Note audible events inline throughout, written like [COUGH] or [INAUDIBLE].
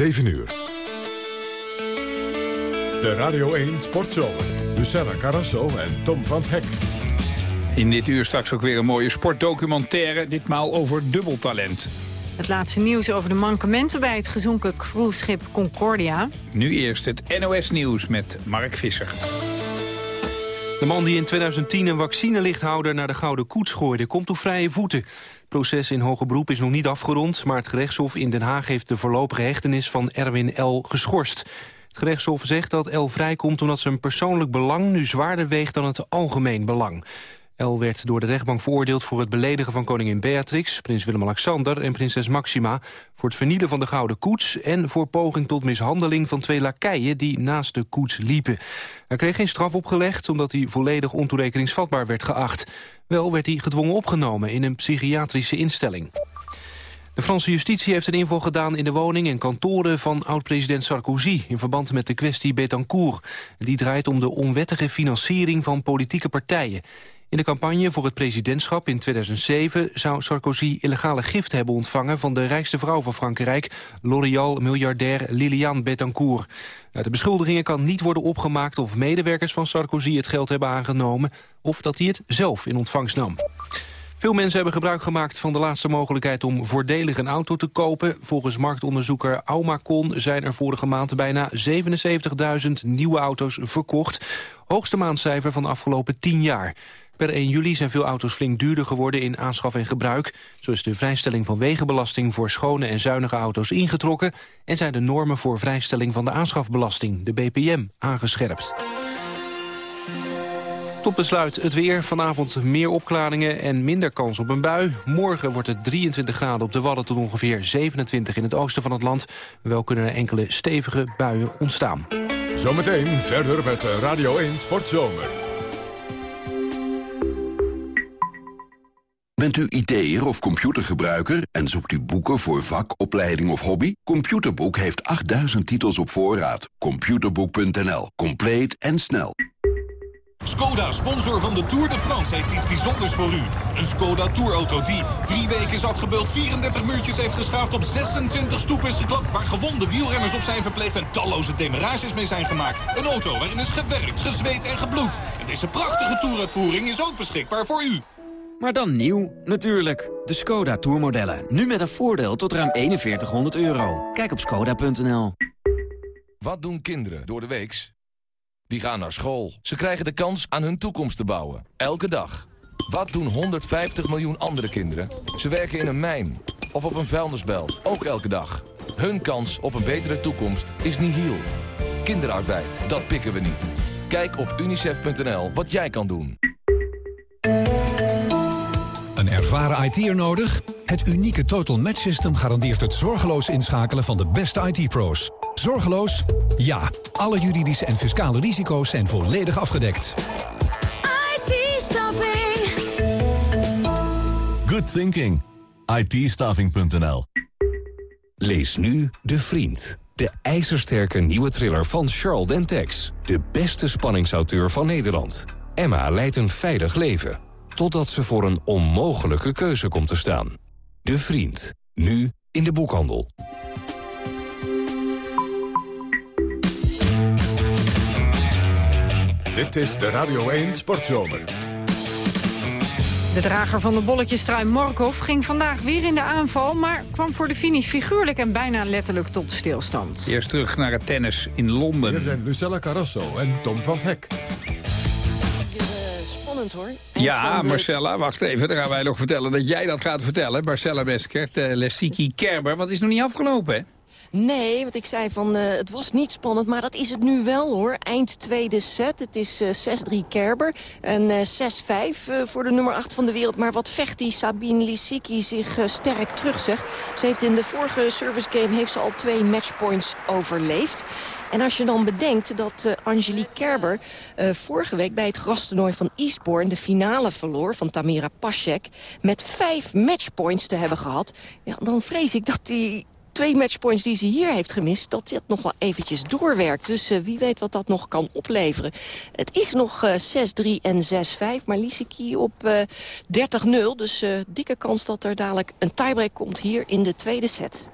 7 uur. De Radio 1 Sportzomer. Lucella Carrasso en Tom van Hek. In dit uur straks ook weer een mooie sportdocumentaire, ditmaal over dubbeltalent. Het laatste nieuws over de mankementen bij het gezonken cruiseschip Concordia. Nu eerst het NOS Nieuws met Mark Visser. De man die in 2010 een vaccinelichthouder naar de Gouden Koets gooide... komt op vrije voeten. Het proces in hoger beroep is nog niet afgerond... maar het gerechtshof in Den Haag heeft de voorlopige hechtenis van Erwin L. geschorst. Het gerechtshof zegt dat L vrijkomt omdat zijn persoonlijk belang... nu zwaarder weegt dan het algemeen belang. El werd door de rechtbank veroordeeld voor het beledigen van koningin Beatrix... prins Willem-Alexander en prinses Maxima... voor het vernielen van de Gouden Koets... en voor poging tot mishandeling van twee lakeien die naast de koets liepen. Hij kreeg geen straf opgelegd omdat hij volledig ontoerekeningsvatbaar werd geacht. Wel werd hij gedwongen opgenomen in een psychiatrische instelling. De Franse justitie heeft een inval gedaan in de woning en kantoren van oud-president Sarkozy in verband met de kwestie Betancourt. Die draait om de onwettige financiering van politieke partijen. In de campagne voor het presidentschap in 2007 zou Sarkozy illegale gift hebben ontvangen van de rijkste vrouw van Frankrijk, L'Oréal-miljardair Liliane Bettencourt. Uit de beschuldigingen kan niet worden opgemaakt of medewerkers van Sarkozy het geld hebben aangenomen of dat hij het zelf in ontvangst nam. Veel mensen hebben gebruik gemaakt van de laatste mogelijkheid om voordelig een auto te kopen. Volgens marktonderzoeker Aumacon zijn er vorige maand bijna 77.000 nieuwe auto's verkocht. Hoogste maandcijfer van de afgelopen 10 jaar. Per 1 juli zijn veel auto's flink duurder geworden in aanschaf en gebruik. Zo is de vrijstelling van wegenbelasting voor schone en zuinige auto's ingetrokken... en zijn de normen voor vrijstelling van de aanschafbelasting, de BPM, aangescherpt. Tot besluit het weer. Vanavond meer opklaringen en minder kans op een bui. Morgen wordt het 23 graden op de Wadden tot ongeveer 27 in het oosten van het land. Wel kunnen er enkele stevige buien ontstaan. Zometeen verder met Radio 1 Sportzomer. Bent u IT'er of computergebruiker en zoekt u boeken voor vak, opleiding of hobby? Computerboek heeft 8000 titels op voorraad. Computerboek.nl. Compleet en snel. Skoda, sponsor van de Tour de France, heeft iets bijzonders voor u. Een Skoda Tourauto die drie weken is afgebeeld... 34 muurtjes heeft geschaafd, op 26 stoepen is geklapt... waar gewonde wielrenners op zijn verpleegd en talloze demarages mee zijn gemaakt. Een auto waarin is gewerkt, gezweet en gebloed. En deze prachtige toeruitvoering is ook beschikbaar voor u. Maar dan nieuw, natuurlijk. De Skoda Tourmodellen. Nu met een voordeel tot ruim 4100 euro. Kijk op skoda.nl. Wat doen kinderen door de weeks? Die gaan naar school. Ze krijgen de kans aan hun toekomst te bouwen. Elke dag. Wat doen 150 miljoen andere kinderen? Ze werken in een mijn of op een vuilnisbelt. Ook elke dag. Hun kans op een betere toekomst is nihil. Kinderarbeid, dat pikken we niet. Kijk op unicef.nl wat jij kan doen. Een ervaren IT'er nodig? Het unieke Total Match System garandeert het zorgeloos inschakelen van de beste IT-pro's. Zorgeloos? Ja. Alle juridische en fiscale risico's zijn volledig afgedekt. IT-staffing. Good thinking. it Lees nu De Vriend. De ijzersterke nieuwe thriller van Charles Dentex. De beste spanningsauteur van Nederland. Emma leidt een veilig leven totdat ze voor een onmogelijke keuze komt te staan. De Vriend. Nu in de boekhandel. Dit is de Radio 1 Sportzomer. De drager van de bolletjestrui Morkov ging vandaag weer in de aanval... maar kwam voor de finish figuurlijk en bijna letterlijk tot stilstand. Eerst terug naar het tennis in Londen. Hier zijn Lucella Carrasso en Tom van Hek hoor. Ja, Marcella, wacht even. Dan gaan wij nog vertellen dat jij dat gaat vertellen. Marcella Beskert, uh, Lessiki Kerber. Wat is nog niet afgelopen, hè? Nee, want ik zei van uh, het was niet spannend, maar dat is het nu wel hoor. Eind tweede set, het is uh, eh, 6-3 Kerber en uh, 6-5 voor de nummer 8 van de wereld. Maar wat vecht die Sabine Lisicki zich sterk terug, zeg. Ze heeft in de vorige service game heeft ze al twee matchpoints overleefd. En als je dan bedenkt dat Angelique Kerber vorige week bij het grastoernooi van Eastbourne de finale verloor van Tamira Pasek met vijf matchpoints te hebben gehad, ja, dan vrees ik dat die twee matchpoints die ze hier heeft gemist... dat dat nog wel eventjes doorwerkt. Dus uh, wie weet wat dat nog kan opleveren. Het is nog uh, 6-3 en 6-5, maar Lisicki op uh, 30-0. Dus dikke kans dat er dadelijk een tiebreak komt hier in de tweede set.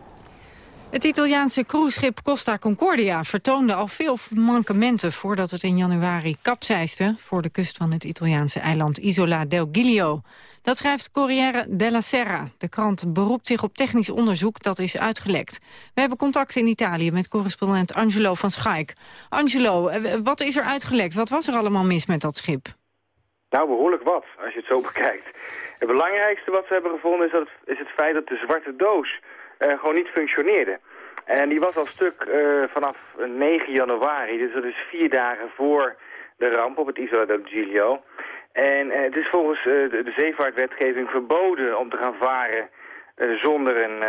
Het Italiaanse cruiseschip Costa Concordia vertoonde al veel mankementen voordat het in januari kapseiste voor de kust van het Italiaanse eiland Isola del Giglio. Dat schrijft Corriere della Serra. De krant beroept zich op technisch onderzoek dat is uitgelekt. We hebben contact in Italië met correspondent Angelo van Schaik. Angelo, eh, wat is er uitgelekt? Wat was er allemaal mis met dat schip? Nou, behoorlijk wat, als je het zo [LAUGHS] bekijkt. Het belangrijkste wat we hebben gevonden is, dat, is het feit dat de zwarte doos uh, gewoon niet functioneerde. En die was al stuk uh, vanaf 9 januari, dus dat is vier dagen voor de ramp op het Isola del Giglio. En uh, het is volgens de, de zeevaartwetgeving verboden om te gaan varen zonder, een,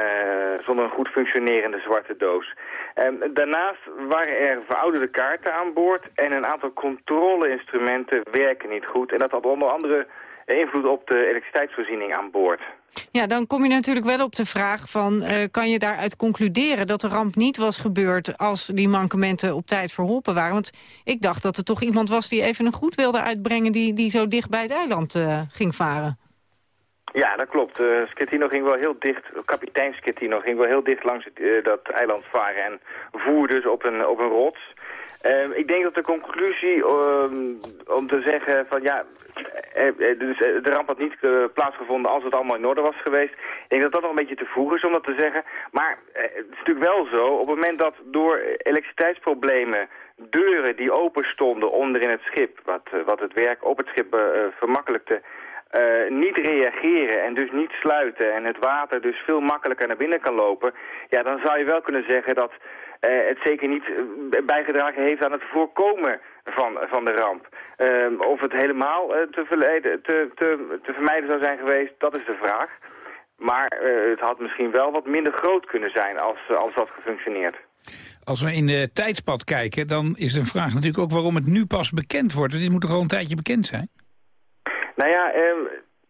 zonder een goed functionerende zwarte doos. Um, daarnaast waren er verouderde kaarten aan boord en een aantal controleinstrumenten werken niet goed. En dat had onder andere invloed op de elektriciteitsvoorziening aan boord. Ja, dan kom je natuurlijk wel op de vraag van... Uh, kan je daaruit concluderen dat de ramp niet was gebeurd... als die mankementen op tijd verholpen waren? Want ik dacht dat er toch iemand was die even een goed wilde uitbrengen... die, die zo dicht bij het eiland uh, ging varen. Ja, dat klopt. Uh, ging wel heel dicht, kapitein Schettino ging wel heel dicht langs dat eiland varen en voer dus op een, op een rots. Ik denk dat de conclusie om te zeggen van ja, dus de ramp had niet plaatsgevonden als het allemaal in orde was geweest. Ik denk dat dat nog een beetje te vroeg is om dat te zeggen. Maar het is natuurlijk wel zo, op het moment dat door elektriciteitsproblemen deuren die open stonden onder in het schip, wat, wat het werk op het schip vermakkelijkte, uh, niet reageren en dus niet sluiten en het water dus veel makkelijker naar binnen kan lopen, ja, dan zou je wel kunnen zeggen dat het zeker niet bijgedragen heeft aan het voorkomen van, van de ramp. Uh, of het helemaal te, verleden, te, te, te vermijden zou zijn geweest, dat is de vraag. Maar het had misschien wel wat minder groot kunnen zijn als, als dat gefunctioneerd. Als we in de tijdspad kijken, dan is de vraag natuurlijk ook waarom het nu pas bekend wordt. Dit moet toch al een tijdje bekend zijn? Nou ja, ehm,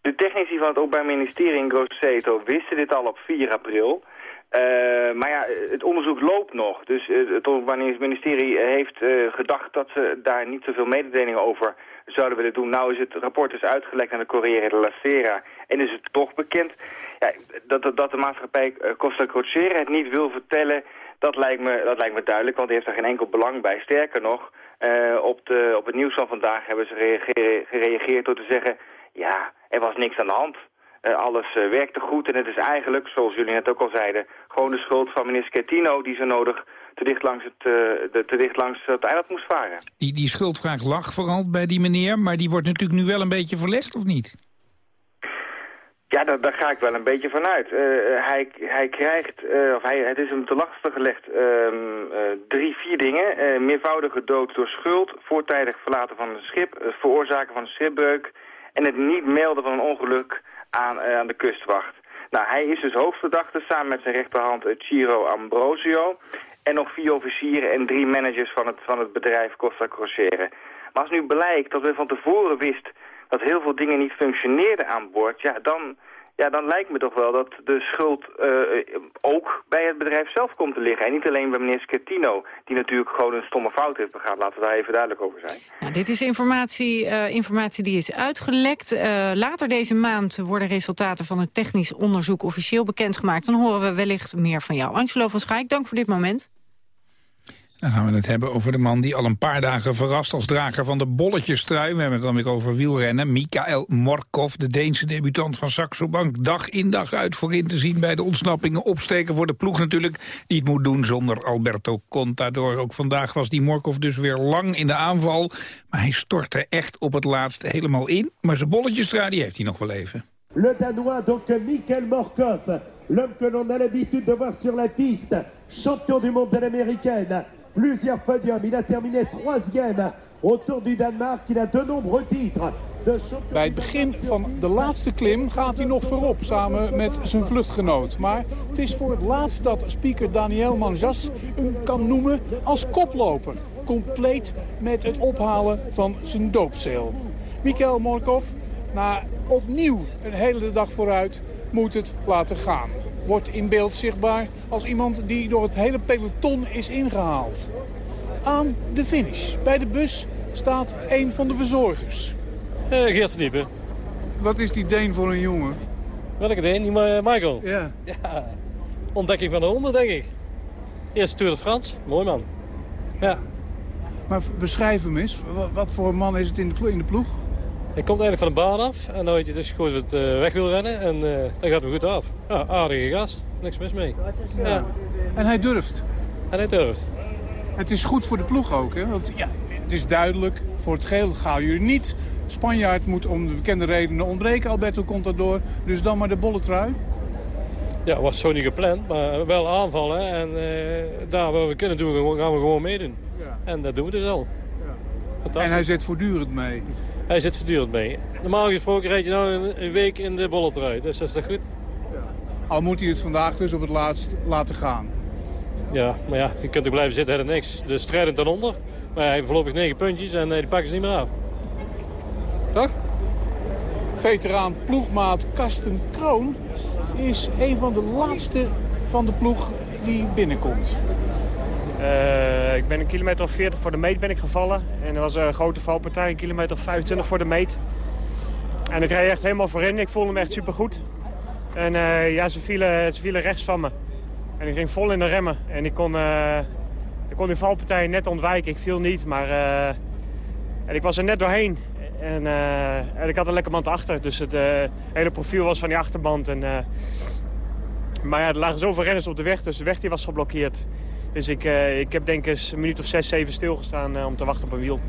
de technici van het Openbaar Ministerie in Grosseto wisten dit al op 4 april. Uh, maar ja, het onderzoek loopt nog. Dus uh, het Ministerie heeft uh, gedacht dat ze daar niet zoveel mededelingen over zouden willen doen. Nou is het rapport dus uitgelekt aan de Corriere della Sera en is het toch bekend. Ja, dat, dat de maatschappij Costa Crociere het niet wil vertellen, dat lijkt, me, dat lijkt me duidelijk, want die heeft er geen enkel belang bij. Sterker nog, op, de, op het nieuws van vandaag hebben ze gereageerd door te zeggen... ja, er was niks aan de hand. Uh, alles uh, werkte goed en het is eigenlijk, zoals jullie net ook al zeiden... gewoon de schuld van meneer Schettino die zo nodig te dicht langs het, de, te dicht langs het eiland moest varen. Die, die schuldvraag lag vooral bij die meneer, maar die wordt natuurlijk nu wel een beetje verlegd, of niet? Ja, daar, daar, ga ik wel een beetje vanuit. Uh, hij, hij krijgt, uh, of hij, het is hem te lastig gelegd, uh, drie, vier dingen. meervoudige dood door schuld, voortijdig verlaten van een schip, het veroorzaken van een schipbreuk en het niet melden van een ongeluk aan, aan de kustwacht. Nou, hij is dus hoofdverdachte samen met zijn rechterhand Ciro Ambrosio en nog vier officieren en drie managers van het, van het bedrijf Costa Crociere. Maar als nu blijkt dat we van tevoren wist dat heel veel dingen niet functioneerden aan boord... ja, dan, ja, dan lijkt me toch wel dat de schuld uh, ook bij het bedrijf zelf komt te liggen. En niet alleen bij meneer Schettino, die natuurlijk gewoon een stomme fout heeft begaan. Laten we daar even duidelijk over zijn. Ja, dit is informatie, uh, informatie die is uitgelekt. Uh, later deze maand worden resultaten van het technisch onderzoek officieel bekendgemaakt. Dan horen we wellicht meer van jou. Angelo van Schaik, dank voor dit moment. Dan gaan we het hebben over de man die al een paar dagen verrast als drager van de bolletjestrui. We hebben het dan weer over wielrennen. Mikael Morkov, de Deense debutant van Saxo Bank. Dag in dag uit voorin te zien bij de ontsnappingen. Opsteken voor de ploeg natuurlijk. Die het moet doen zonder Alberto Contador. Ook vandaag was die Morkov dus weer lang in de aanval. Maar hij stortte echt op het laatst helemaal in. Maar zijn bolletjestrui die heeft hij nog wel even. Le Danois, donc Mikael Morkov. L'homme que l'on a l'habitude de voir sur la piste. Champion du monde de l'américaine. Plusieurs podiums. Il a terminé troisième autour du Danemark. Il a de nombreux titres. Bij het begin van de laatste klim gaat hij nog voorop samen met zijn vluchtgenoot. Maar het is voor het laatst dat speaker Daniel Manjas hem kan noemen als koploper. Compleet met het ophalen van zijn doopzeel. Mikhail Morkov, na opnieuw een hele dag vooruit, moet het laten gaan wordt in beeld zichtbaar als iemand die door het hele peloton is ingehaald. Aan de finish, bij de bus, staat een van de verzorgers. Uh, Geert Diepen. Wat is die Deen voor een jongen? Welke Deen? Die Michael? Ja. ja. Ontdekking van de honden, denk ik. Eerste Tour de France. Mooi man. Ja. Maar beschrijf hem eens. Wat, voor man is het in de, in de ploeg? Hij komt eigenlijk van de baan af. En dan je dus gewoon het uh, weg wil rennen. En uh, dan gaat hij goed af. Ja, aardige gast. Niks mis mee. Ja. En hij durft? En hij durft. Het is goed voor de ploeg ook, hè? Want ja, het is duidelijk, voor het geel gaan jullie niet. Spanjaard moet om de bekende redenen ontbreken, Alberto Contador. Dus dan maar de bolle trui. Ja, was zo niet gepland, maar wel aanvallen. En uh, daar waar we kunnen doen, gaan we gewoon meedoen. Ja. En dat doen we dus al. Ja. En hij zit voortdurend mee? Hij zit voortdurend mee. Normaal gesproken rijd je nou een, week in de bolle trui, dus dat is toch goed? Ja. Al moet hij het vandaag dus op het laatst laten gaan. Ja, maar ja, je kunt er blijven zitten, helemaal niks. De strijdend dan onder. Maar hij heeft voorlopig negen puntjes en die pakken ze niet meer af. Toch? Veteraan ploegmaat Karsten Kroon is een van de laatste van de ploeg die binnenkomt. Uh, ik ben een kilometer of 40 voor de meet ben ik gevallen. En er was een grote valpartij, een kilometer of 25 voor de meet. En ik reed echt helemaal voorin. Ik voelde me echt supergoed. En uh, ja, ze vielen, ze vielen rechts van me. En ik ging vol in de remmen. En ik kon, uh, ik kon die valpartij net ontwijken. Ik viel niet, maar en ik was er net doorheen. En, en ik had een lekker band achter. Dus het hele profiel was van die achterband. En, maar ja, er lagen zoveel renners op de weg, dus de weg die was geblokkeerd. Dus ik, uh, ik heb denk ik een minuut of zes, zeven stilgestaan uh, om te wachten op een wiel.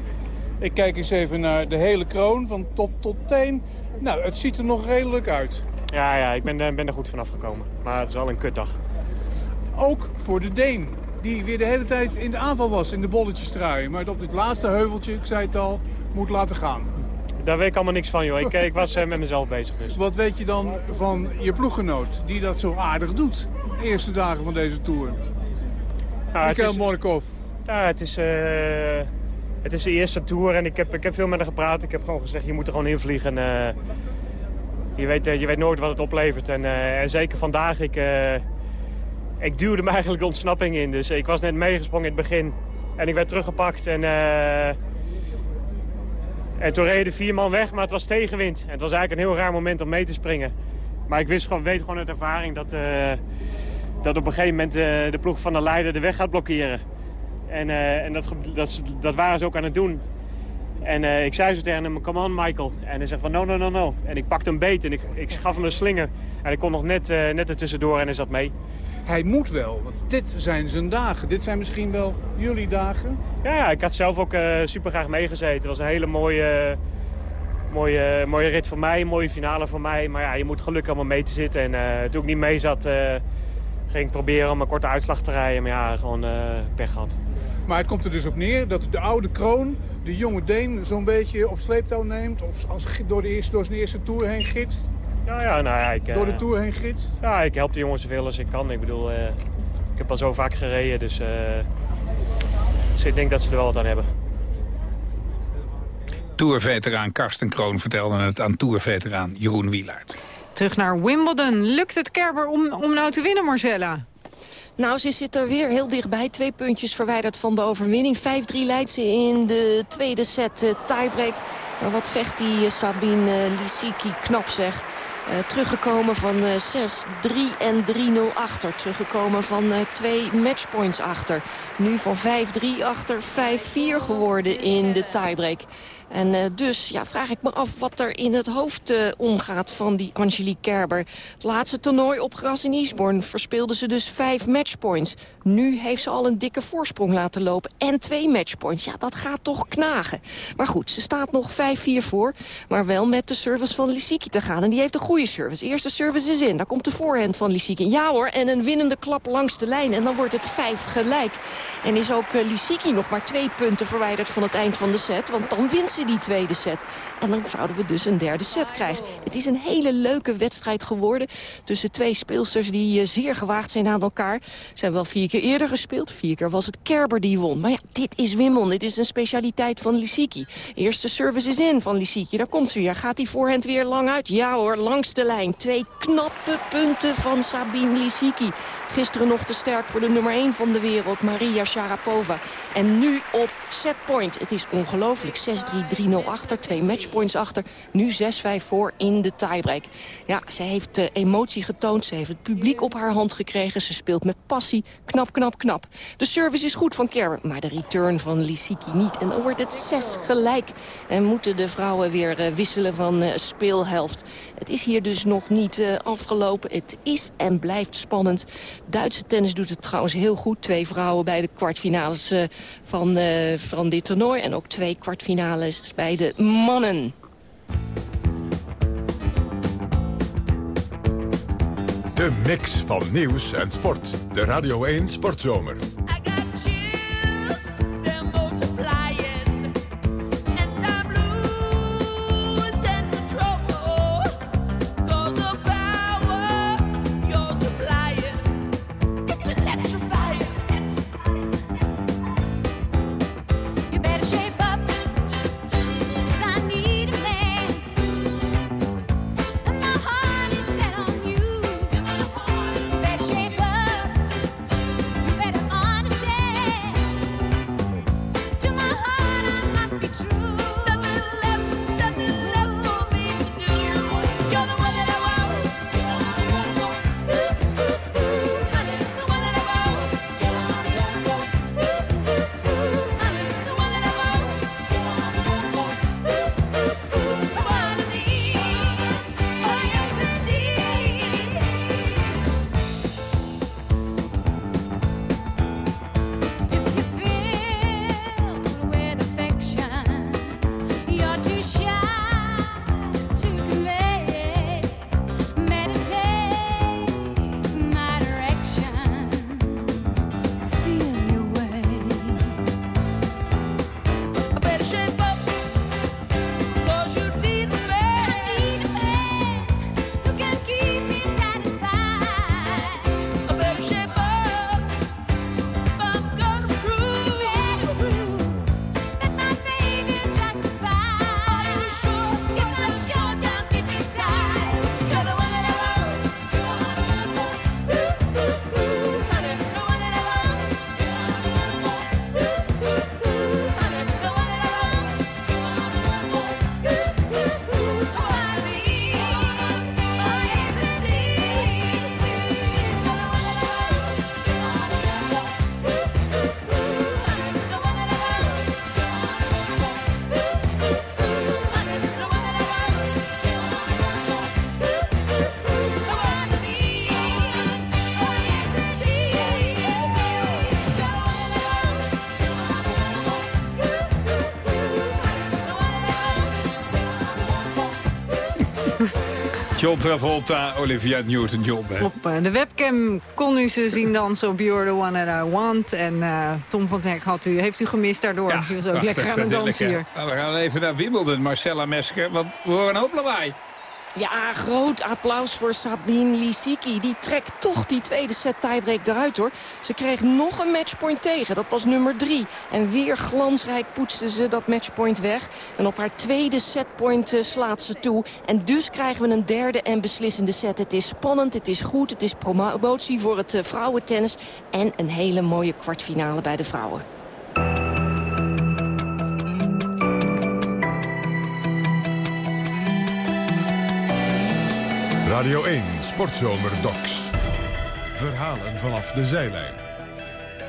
Ik kijk eens even naar de hele kroon, van top tot teen. Nou, het ziet er nog redelijk uit. Ja, ja ik ben, ben er goed vanaf gekomen. Maar het is al een kutdag. Ook voor de Deen, die weer de hele tijd in de aanval was, in de bolletjes draaien. Maar op dit laatste heuveltje, ik zei het al, moet laten gaan. Daar weet ik allemaal niks van, joh. Ik, ik was met mezelf bezig dus. Wat weet je dan van je ploeggenoot, die dat zo aardig doet? De eerste dagen van deze Tour. Ja, Mikhail Morkov. Ja, het is, uh, het is de eerste Tour en ik heb, ik heb veel met hem gepraat. Ik heb gewoon gezegd, je moet er gewoon invliegen. Uh, je, weet, je weet nooit wat het oplevert. En, en zeker vandaag, ik, ik duwde me [LAUGHS] eigenlijk de ontsnapping in. Dus ik was net meegesprongen in het begin. En ik werd teruggepakt en... En toen reden vier man weg, maar het was tegenwind. En het was eigenlijk een heel raar moment om mee te springen. Maar ik wist gewoon, weet gewoon uit ervaring dat, dat op een gegeven moment uh, de ploeg van de leider de weg gaat blokkeren. En, uh, en dat, dat, dat, waren ze ook aan het doen. En ik zei zo tegen hem, come on Michael. En hij zegt van no, no, no, no. En ik pakte hem beet en ik, ik gaf hem een slinger. En ik kon nog net, net er tussendoor en hij zat mee. Hij moet wel, want dit zijn zijn dagen. Dit zijn misschien wel jullie dagen. Ja, ik had zelf ook super graag meegezeten. Het was een hele mooie, mooie, mooie rit voor mij, een mooie finale voor mij. Maar ja, je moet gelukkig allemaal mee te zitten. En uh, toen ik niet mee zat, uh, ging ik proberen om een korte uitslag te rijden. Maar ja, gewoon uh, pech gehad. Maar het komt er dus op neer dat de oude kroon de jonge Deen zo'n beetje op sleeptouw neemt... of als, door, de eerste, door zijn eerste Tour heen gidst? Ja, ja, nou ja, ik, door de Tour heen gidst? Ja, ik help de jongens zoveel als ik kan. Ik bedoel, ik heb al zo vaak gereden, dus, dus ik denk dat ze er wel wat aan hebben. Tourveteraan Karsten Kroon vertelde het aan tourveteraan Jeroen Wielaert. Terug naar Wimbledon. Lukt het Kerber om, om nou te winnen, Marcella? Nou, ze zit er weer heel dichtbij. Twee puntjes verwijderd van de overwinning. 5-3 leidt ze in de tweede set uh, tiebreak. Maar wat vecht die uh, Sabine uh, Lisicki knap zeg. Teruggekomen van uh, 6-3 en 3-0 achter. Teruggekomen van uh, twee matchpoints achter. Nu van 5-3 achter 5-4 geworden in de tiebreak. En uh, dus ja, vraag ik me af wat er in het hoofd uh, omgaat van die Angelique Kerber. Het laatste toernooi op gras in Eastbourne verspeelde ze dus vijf matchpoints. Nu heeft ze al een dikke voorsprong laten lopen en twee matchpoints. Ja, dat gaat toch knagen. Maar goed, ze staat nog 5-4 voor. Maar wel met de service van Lissiki te gaan. En die heeft een goede service. Eerste service is in. Daar komt de voorhand van Lissiki. Ja hoor, en een winnende klap langs de lijn. En dan wordt het vijf gelijk. En is ook uh, Lissiki nog maar twee punten verwijderd van het eind van de set. Want dan wint ze die tweede set. En dan zouden we dus een derde set krijgen. Het is een hele leuke wedstrijd geworden. Tussen twee speelsters die uh, zeer gewaagd zijn aan elkaar. Ze hebben wel vier keer eerder gespeeld. Vier keer was het Kerber die won. Maar ja, dit is Wimbledon. Dit is een specialiteit van Lissiki. Eerste service is in van Lissiki. Daar komt ze weer. Gaat die voorhand weer lang uit? Ja hoor, langs langste lijn. Twee knappe punten van Sabine Lisicki. Gisteren nog te sterk voor de nummer 1 van de wereld, Maria Sharapova. En nu op setpoint. Het is ongelooflijk. 6-3, 3-0 achter, twee matchpoints achter. Nu 6-5 voor in de tiebreak. Ja, ze heeft uh, emotie getoond. Ze heeft het publiek op haar hand gekregen. Ze speelt met passie. Knap, knap, knap. De service is goed van Kerr, maar de return van Lisicki niet. En dan wordt het 6 gelijk. En moeten de vrouwen weer uh, wisselen van uh, speelhelft. Het is hier dus nog niet afgelopen. Het is en blijft spannend. Duitse tennis doet het trouwens heel goed. Twee vrouwen bij de kwartfinales van, van dit toernooi. En ook twee kwartfinales bij de mannen. De mix van nieuws en sport. De Radio 1 Sportzomer. John Travolta, Olivia Newton-John. Op uh, de webcam kon u ze zien dansen op You're the One That I Want. En uh, Tom van Hek had u, heeft u gemist daardoor. Ja, u was ook lekker aan het dansen hier. Nou, we gaan even naar Wimbledon, Marcella Mesker. Want we horen een hoop lawaai. Ja, groot applaus voor Sabine Lisicki. Die trekt toch die tweede set tiebreak eruit hoor. Ze kreeg nog een matchpoint tegen. Dat was nummer drie. En weer glansrijk poetste ze dat matchpoint weg. En op haar tweede setpoint uh, slaat ze toe. En dus krijgen we een derde en beslissende set. Het is spannend, het is goed, het is promotie voor het uh, vrouwentennis. En een hele mooie kwartfinale bij de vrouwen. Radio 1 Sportzomer Docs. Verhalen vanaf de zijlijn.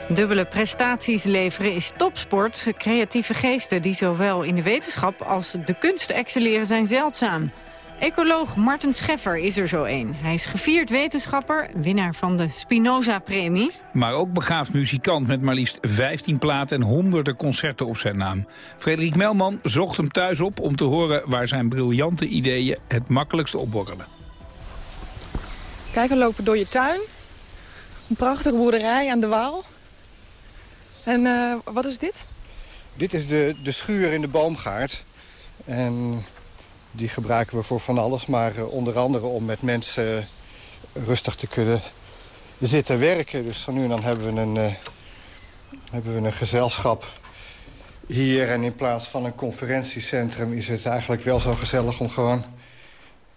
Dubbele prestaties leveren is topsport. Creatieve geesten die zowel in de wetenschap als de kunst excelleren zijn zeldzaam. Ecoloog Martin Scheffer is er zo een. Hij is gevierd wetenschapper, winnaar van de Spinoza-premie. Maar ook begaafd muzikant met maar liefst 15 platen en honderden concerten op zijn naam. Frederik Melman zocht hem thuis op om te horen waar zijn briljante ideeën het makkelijkst opborrelen. Kijk, we lopen door je tuin. Een prachtige boerderij aan de Waal. En uh, wat is dit? Dit is de, de schuur in de boomgaard. En die gebruiken we voor van alles. Maar uh, onder andere om met mensen uh, rustig te kunnen zitten werken. Dus van nu dan hebben we een, hebben we een gezelschap hier. En in plaats van een conferentiecentrum is het eigenlijk wel zo gezellig om gewoon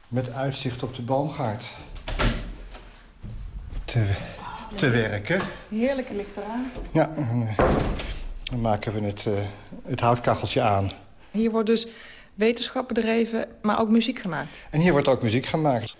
met uitzicht op de boomgaard te, te werken. Heerlijke licht eraan. Ja, dan maken we het, uh, het houtkacheltje aan. Hier wordt dus wetenschap bedreven, maar ook muziek gemaakt. En hier wordt ook muziek gemaakt.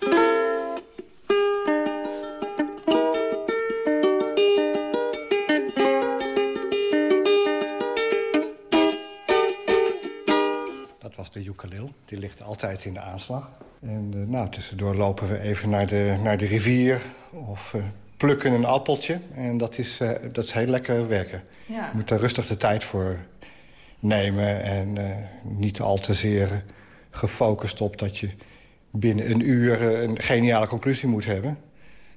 Was de ukulele. Die ligt altijd in de aanslag. En uh, nou, tussendoor lopen we even naar de, naar de rivier of uh, plukken een appeltje. En dat is, uh, dat is heel lekker werken. Ja. Je moet daar rustig de tijd voor nemen en niet al te zeer gefocust op dat je binnen een uur een geniale conclusie moet hebben.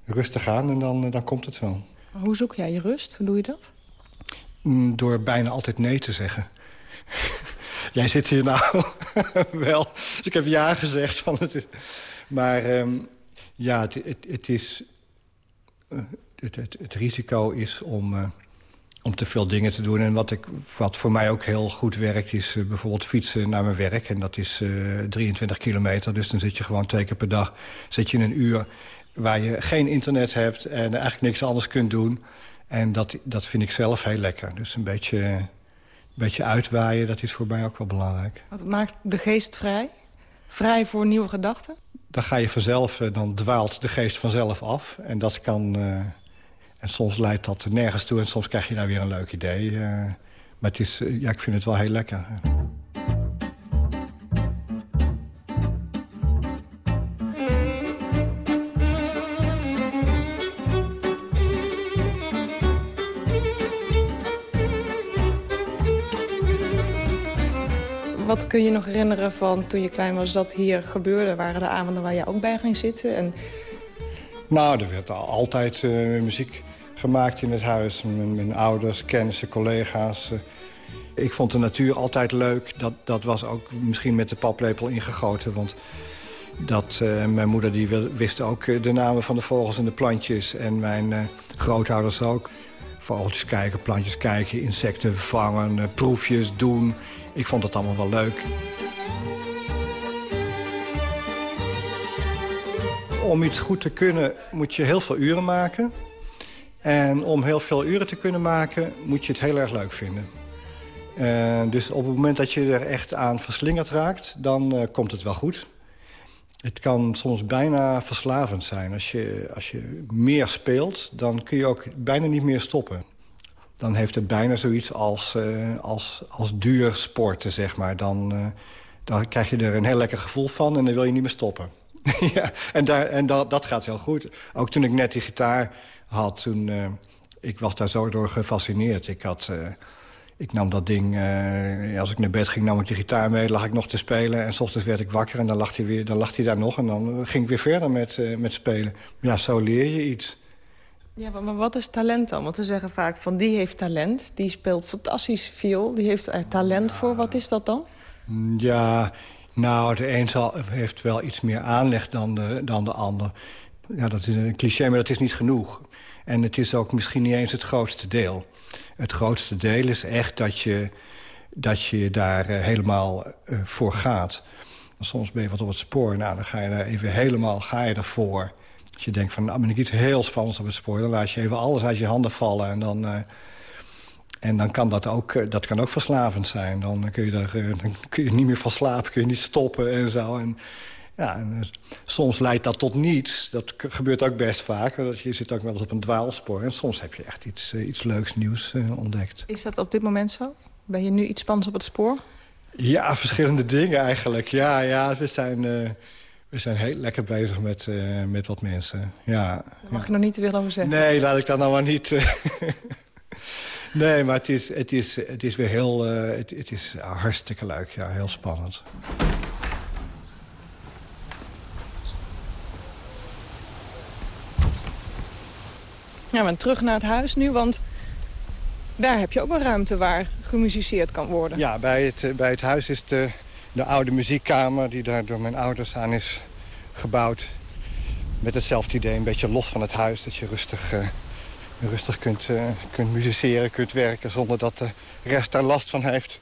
Rustig aan en dan, dan komt het wel. Hoe zoek jij je rust? Hoe doe je dat? Mm, door bijna altijd nee te zeggen. [LAUGHS] Jij zit hier nou [LAUGHS] wel. Dus ik heb ja gezegd. Van het is... Maar um, ja, het, het, het is... Uh, het, risico is om, uh, om te veel dingen te doen. En wat, ik, wat voor mij ook heel goed werkt... is uh, bijvoorbeeld fietsen naar mijn werk. En dat is 23 kilometer. Dus dan zit je gewoon twee keer per dag... zit je in een uur waar je geen internet hebt... en eigenlijk niks anders kunt doen. En dat, dat vind ik zelf heel lekker. Dus een beetje beetje uitwaaien, dat is voor mij ook wel belangrijk. Wat maakt de geest vrij? Vrij voor nieuwe gedachten? Dan ga je vanzelf, dan dwaalt de geest vanzelf af. En dat kan... Uh, en soms leidt dat nergens toe en soms krijg je daar weer een leuk idee. Uh, maar het is, ja, ik vind het wel heel lekker. Wat kun je nog herinneren van toen je klein was dat hier gebeurde? Waren er avonden waar je ook bij ging zitten? En... Nou, er werd altijd uh, muziek gemaakt in het huis. Mijn, mijn ouders, kennissen, collega's. Ik vond de natuur altijd leuk. Dat, dat was ook misschien met de paplepel ingegoten. Want dat, uh, mijn moeder die wist ook de namen van de vogels en de plantjes. En mijn grootouders ook. Vogeltjes kijken, plantjes kijken, insecten vangen, proefjes doen. Ik vond het allemaal wel leuk. Om iets goed te kunnen moet je heel veel uren maken. En om heel veel uren te kunnen maken moet je het heel erg leuk vinden. Uh, dus op het moment dat je er echt aan verslingerd raakt, dan uh, komt het wel goed. Het kan soms bijna verslavend zijn. Als je, als je meer speelt, dan kun je ook bijna niet meer stoppen dan heeft het bijna zoiets als, uh, als, als duur sporten, zeg maar. Dan, uh, dan krijg je er een heel lekker gevoel van en dan wil je niet meer stoppen. [LAUGHS] ja, en daar, en dat, dat gaat heel goed. Ook toen ik net die gitaar had, toen, uh, ik was daar zo door gefascineerd. Ik, had, ik nam dat ding, als ik naar bed ging, nam ik die gitaar mee, lag ik nog te spelen. En s ochtends werd ik wakker en dan lag hij, weer, dan lag hij daar nog. En dan ging ik weer verder met, met spelen. Ja, zo leer je iets. Ja, maar wat is talent dan? Want we zeggen vaak van die heeft talent, die speelt fantastisch viool, die heeft er talent voor. Wat is dat dan? Ja, nou, de een zal, heeft wel iets meer aanleg dan de, dan de ander. Ja, dat is een cliché, maar dat is niet genoeg. En het is ook misschien niet eens het grootste deel. Het grootste deel is echt dat je, dat je daar uh, helemaal uh, voor gaat. Soms ben je wat op het spoor, nou, dan ga je daar even helemaal ga je ervoor. Als je denkt van, nou ben ik iets heel spannends op het spoor... dan laat je even alles uit je handen vallen. En dan, uh, en dan kan dat ook, uh, dat kan ook verslavend zijn. Dan kun, je er, uh, dan kun je niet meer van slapen, kun je niet stoppen en zo. En, ja, en, soms leidt dat tot niets. Dat gebeurt ook best vaak. Dat je zit ook wel eens op een dwaalspoor. En soms heb je echt iets, iets leuks nieuws ontdekt. Is dat op dit moment zo? Ben je nu iets spannends op het spoor? Ja, verschillende dingen eigenlijk. Ja, ja we zijn... We zijn heel lekker bezig met, uh, met wat mensen. Ja, Daar mag ja. je nog niet te veel over zeggen. Nee, laat ik dat nou maar niet... Uh... [LAUGHS] nee, maar het is, het is, het is weer heel... Uh, het, het is hartstikke leuk, ja, heel spannend. Ja, maar terug naar het huis nu, want daar heb je ook een ruimte waar gemusiceerd kan worden. Ja, bij het, bij het huis is de, de oude muziekkamer die daar door mijn ouders aan is gebouwd. Met hetzelfde idee, een beetje los van het huis. Dat je rustig, uh, rustig kunt, uh, kunt musiceren, kunt werken... zonder dat de rest daar last van heeft.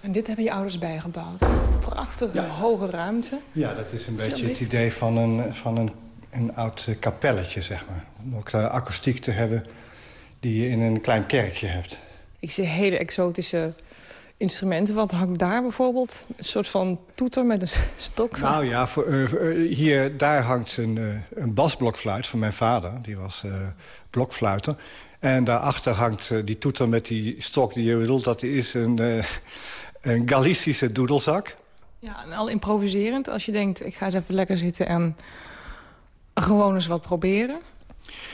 En dit hebben je ouders bijgebouwd? Prachtige, hoge ruimte. Ja, dat is een Veel beetje het idee van een, van een, een oud eh, kapelletje, zeg maar. Om ook de akoestiek te hebben die je in een klein kerkje hebt. Ik zie hele exotische instrumenten. Wat hangt daar bijvoorbeeld? Een soort van toeter met een [LAUGHS] stok. Nou ja, voor, eh, eh, hier, daar hangt een, eh, een basblokfluit van mijn vader. Die was eh, blokfluiter. En daarachter hangt die toeter met die stok die je bedoelt. Dat is een, een Galicische doedelzak. Ja, en al improviserend. Als je denkt, ik ga eens even lekker zitten en gewoon eens wat proberen.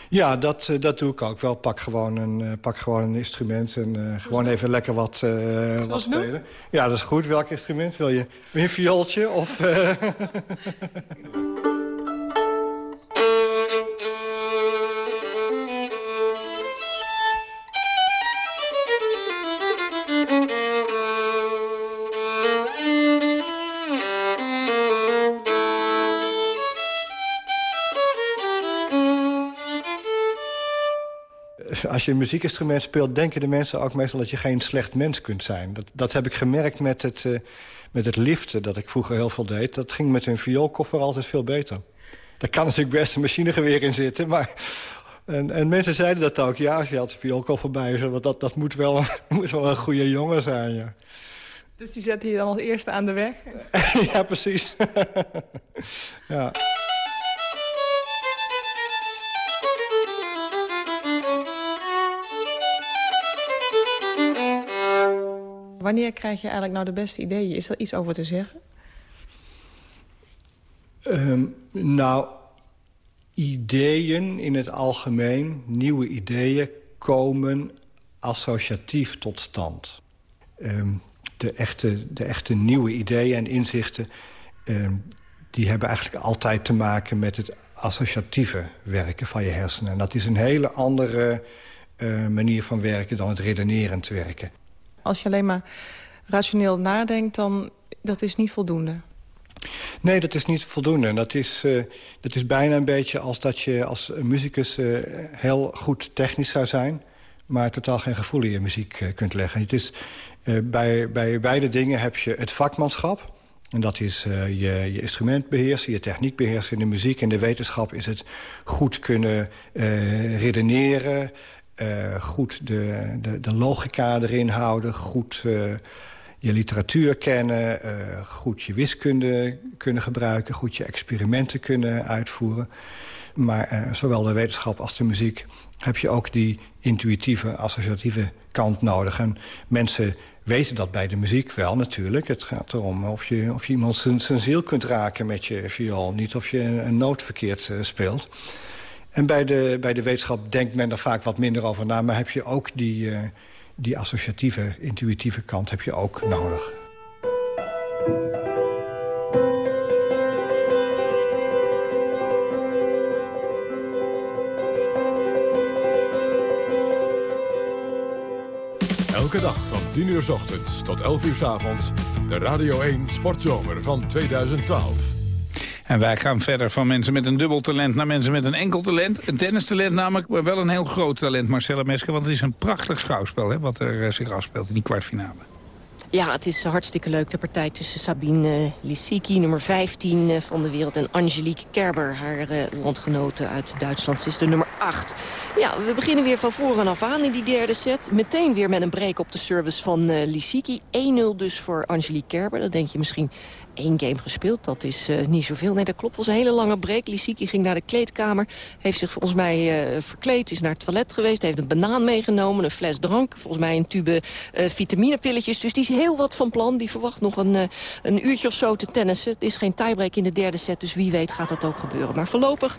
Ja, dat, eh, dat doe ik ook wel. Pak gewoon een, eh, pak gewoon een instrument en eh, gewoon even lekker wat, eh, wat spelen. Ja, dat is goed. Welk instrument wil je? Wil je een viooltje of... [LAUGHS] Als je een muziekinstrument speelt, denken de mensen ook meestal dat je geen slecht mens kunt zijn. Dat, dat heb ik gemerkt met het, eh, met het liften, dat ik vroeger heel veel deed. Dat ging met een vioolkoffer altijd veel beter. Daar kan natuurlijk best een machinegeweer in zitten, maar... En, en mensen zeiden dat ook. Ja, je had een vioolkoffer bij je, want dat, dat moet, wel, [LAUGHS] moet wel een goede jongen zijn, ja. Dus die zet je dan als eerste aan de weg. [LAUGHS] ja, precies. [LAUGHS] ja. Wanneer krijg je eigenlijk nou de beste ideeën? Is er iets over te zeggen? Ehm, nou, ideeën in het algemeen, nieuwe ideeën, komen associatief tot stand. Ehm, de, echte, de echte nieuwe ideeën en inzichten... ehm, die hebben eigenlijk altijd te maken met het associatieve werken van je hersenen. En dat is een hele andere eh, manier van werken dan het redenerend werken. Als je alleen maar rationeel nadenkt, dan dat is niet voldoende. Nee, dat is niet voldoende. Dat is, eh, dat is bijna een beetje als dat je als muzikus eh, heel goed technisch zou zijn... maar totaal geen gevoel in je muziek eh, kunt leggen. Het is, bij, bij beide dingen heb je het vakmanschap... En dat is je, je instrument beheersen, je techniek beheersen in de muziek. In de wetenschap is het goed kunnen redeneren... eh, goed de, de, de logica erin houden, goed eh, je literatuur kennen... eh, goed je wiskunde kunnen gebruiken, goed je experimenten kunnen uitvoeren. Maar zowel de wetenschap als de muziek heb je ook die intuïtieve, associatieve kant nodig. En mensen weten dat bij de muziek wel natuurlijk. Het gaat erom of je, of je iemand zijn, ziel kunt raken met je viool. Niet of je een, een noot verkeerd speelt. En bij de, bij de wetenschap denkt men er vaak wat minder over na... maar heb je ook die, eh, die associatieve, intuïtieve kant heb je ook nodig. Elke dag van 10 uur s ochtends tot 11 uur s avonds. De Radio 1 Sportzomer van 2012. En wij gaan verder van mensen met een dubbel talent naar mensen met een enkel talent. Een tennistalent namelijk, maar wel een heel groot talent, Marcella Mesker. Want het is een prachtig schouwspel hè, wat er eh, zich afspeelt in die kwartfinale. Ja, het is hartstikke leuk. De partij tussen Sabine uh, Lisicki, nummer 15 uh, van de wereld... en Angelique Kerber, haar landgenote uit Duitsland. Ze is de nummer 8. Ja, we beginnen weer van voren af aan in die derde set. Meteen weer met een break op de service van Lisicki. 1-0 dus voor Angelique Kerber. Dan denk je misschien één game gespeeld. Dat is uh, niet zoveel. Nee, dat klopt. Was een hele lange break. Lisicki ging naar de kleedkamer. Heeft zich volgens mij uh, verkleed. Is naar het toilet geweest. Heeft een banaan meegenomen. Een fles drank. Volgens mij een tube uh, vitaminepilletjes. Dus die is heel wat van plan. Die verwacht nog een, een uurtje of zo te tennissen. Het is geen tiebreak in de derde set. Dus wie weet gaat dat ook gebeuren. Maar voorlopig 1-0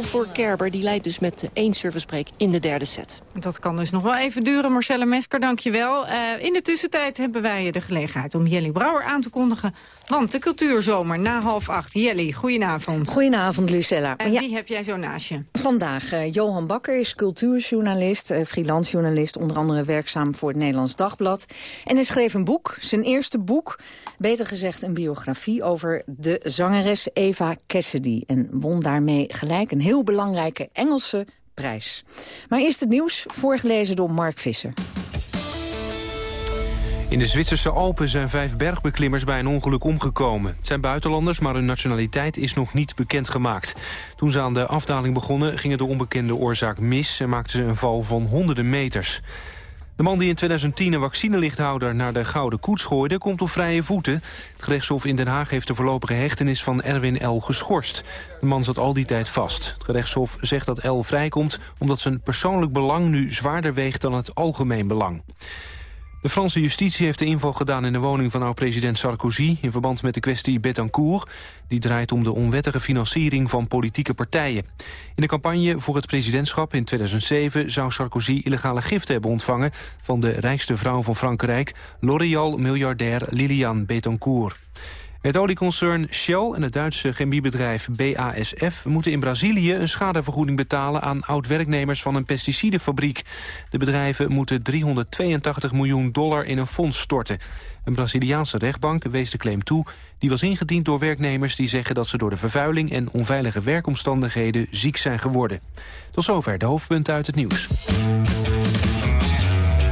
voor Kerber. Die leidt dus met één servicebreak in de derde set. Dat kan dus nog wel even duren. Marcelle Mesker, dankjewel. In de tussentijd hebben wij de gelegenheid om Jelly Brouwer aan te kondigen. Want de cultuurzomer na half acht. Jelly, goedenavond. Goedenavond, Lucella. En ja. wie heb jij zo naast je? Vandaag, uh, Johan Bakker is cultuurjournalist, uh, freelance journalist... onder andere werkzaam voor het Nederlands Dagblad. En hij schreef een boek, zijn eerste boek... beter gezegd een biografie over de zangeres Eva Cassidy... en won daarmee gelijk een heel belangrijke Engelse prijs. Maar eerst het nieuws, voorgelezen door Mark Visser. In de Zwitserse Alpen zijn vijf bergbeklimmers bij een ongeluk omgekomen. Het zijn buitenlanders, maar hun nationaliteit is nog niet bekendgemaakt. Toen ze aan de afdaling begonnen, ging het de onbekende oorzaak mis... en maakten ze een val van honderden meters. De man die in 2010 een vaccinelichthouder naar de Gouden Koets gooide... komt op vrije voeten. Het gerechtshof in Den Haag heeft de voorlopige hechtenis van Erwin L. geschorst. De man zat al die tijd vast. Het gerechtshof zegt dat L. vrijkomt omdat zijn persoonlijk belang nu zwaarder weegt dan het algemeen belang. De Franse justitie heeft de inval gedaan in de woning van oud-president Sarkozy... in verband met de kwestie Betancourt. Die draait om de onwettige financiering van politieke partijen. In de campagne voor het presidentschap in 2007... zou Sarkozy illegale giften hebben ontvangen... van de rijkste vrouw van Frankrijk, L'Oréal-miljardair Liliane Betancourt. Het olieconcern Shell en het Duitse chemiebedrijf BASF... moeten in Brazilië een schadevergoeding betalen aan oud-werknemers van een pesticidenfabriek. De bedrijven moeten 382 miljoen dollar in een fonds storten. Een Braziliaanse rechtbank wees de claim toe. Die was ingediend door werknemers die zeggen dat ze door de vervuiling... en onveilige werkomstandigheden ziek zijn geworden. Tot zover de hoofdpunten uit het nieuws.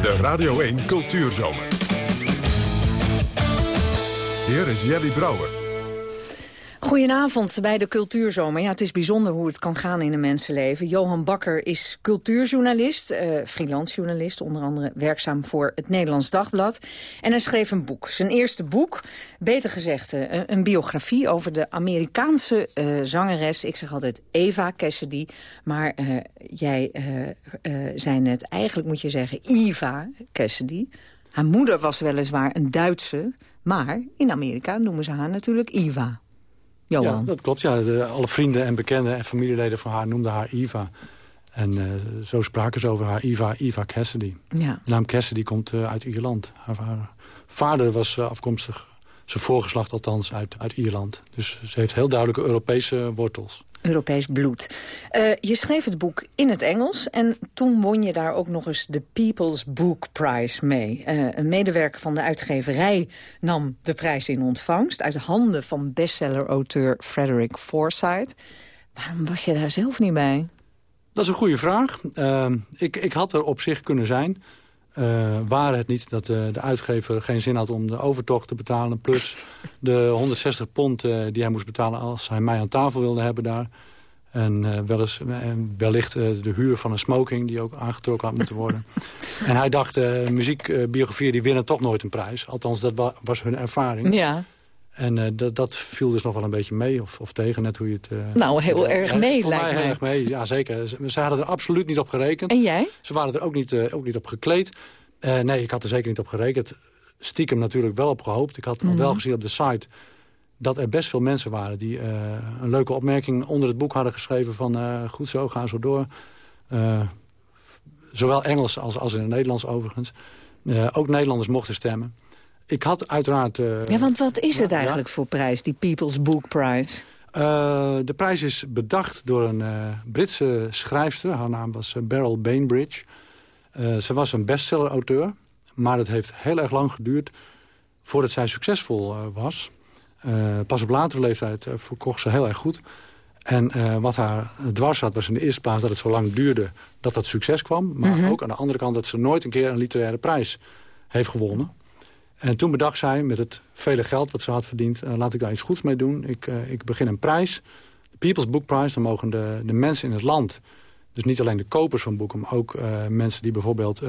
De Radio 1 Cultuurzomer. Hier is Jelly Brouwer. Goedenavond bij de Cultuurzomer. Ja, het is bijzonder hoe het kan gaan in een mensenleven. Johan Bakker is cultuurjournalist, uh, freelance journalist... onder andere werkzaam voor het Nederlands Dagblad. En hij schreef een boek. Zijn eerste boek, beter gezegd uh, een biografie... over de Amerikaanse uh, zangeres, ik zeg altijd Eva Cassidy... maar jij zei net, eigenlijk moet je zeggen Eva Cassidy... Haar moeder was weliswaar een Duitse, maar in Amerika noemen ze haar natuurlijk Eva. Johan. Ja, dat klopt. Ja. De, alle vrienden en bekenden en familieleden van haar noemden haar Eva. En uh, zo spraken ze over haar Eva, Eva Cassidy. Ja. De naam Cassidy komt uh, uit Ierland. Haar, haar vader was uh, afkomstig, zijn voorgeslacht althans, uit, uit Ierland. Dus ze heeft heel duidelijke Europese wortels. Europees bloed. Uh, je schreef het boek in het Engels en toen won je daar ook nog eens de People's Book Prize mee. Uh, een medewerker van de uitgeverij nam de prijs in ontvangst... uit handen van bestseller-auteur Frederick Forsyth. Waarom was je daar zelf niet bij? Dat is een goede vraag. Uh, ik, ik had er op zich kunnen zijn... Uh, waren het niet dat uh, de uitgever geen zin had om de overtocht te betalen... plus [LAUGHS] de 160 pond uh, die hij moest betalen als hij mij aan tafel wilde hebben daar. En wel eens, wellicht de huur van een smoking die ook aangetrokken had moeten worden. [LAUGHS] en hij dacht, muziekbiografieën die winnen toch nooit een prijs. Althans, dat wa was hun ervaring. Ja. En dat, dat viel dus nog wel een beetje mee, of, of tegen, net hoe je het... nou, heel erg mee, lijkt mij. heel erg mee, ja zeker. Ze, ze, hadden er absoluut niet op gerekend. En jij? Ze waren er ook niet, ook niet op gekleed. Nee, ik had er zeker niet op gerekend. Stiekem natuurlijk wel op gehoopt. Ik had mm -hmm. wel gezien op de site dat er best veel mensen waren... die een leuke opmerking onder het boek hadden geschreven van... goed zo, ga zo door. zowel Engels als, als in het Nederlands overigens. ook Nederlanders mochten stemmen ik had uiteraard... Uh, ja, want wat is het eigenlijk ja. voor prijs, die People's Book Prize? Uh, de prijs is bedacht door een uh, Britse schrijfster. Haar naam was Beryl Bainbridge. ze was een bestseller-auteur. Maar het heeft heel erg lang geduurd voordat zij succesvol was. pas op latere leeftijd verkocht ze heel erg goed. En wat haar dwars had was in de eerste plaats dat het zo lang duurde dat dat succes kwam. Maar Mhm. ook aan de andere kant dat ze nooit een keer een literaire prijs heeft gewonnen. En toen bedacht zij, met het vele geld wat ze had verdiend... Uh, laat ik daar iets goeds mee doen. Ik, uh, ik begin een prijs. De People's Book Prize. Dan mogen de, de mensen in het land... dus niet alleen de kopers van boeken... maar ook uh, mensen die bijvoorbeeld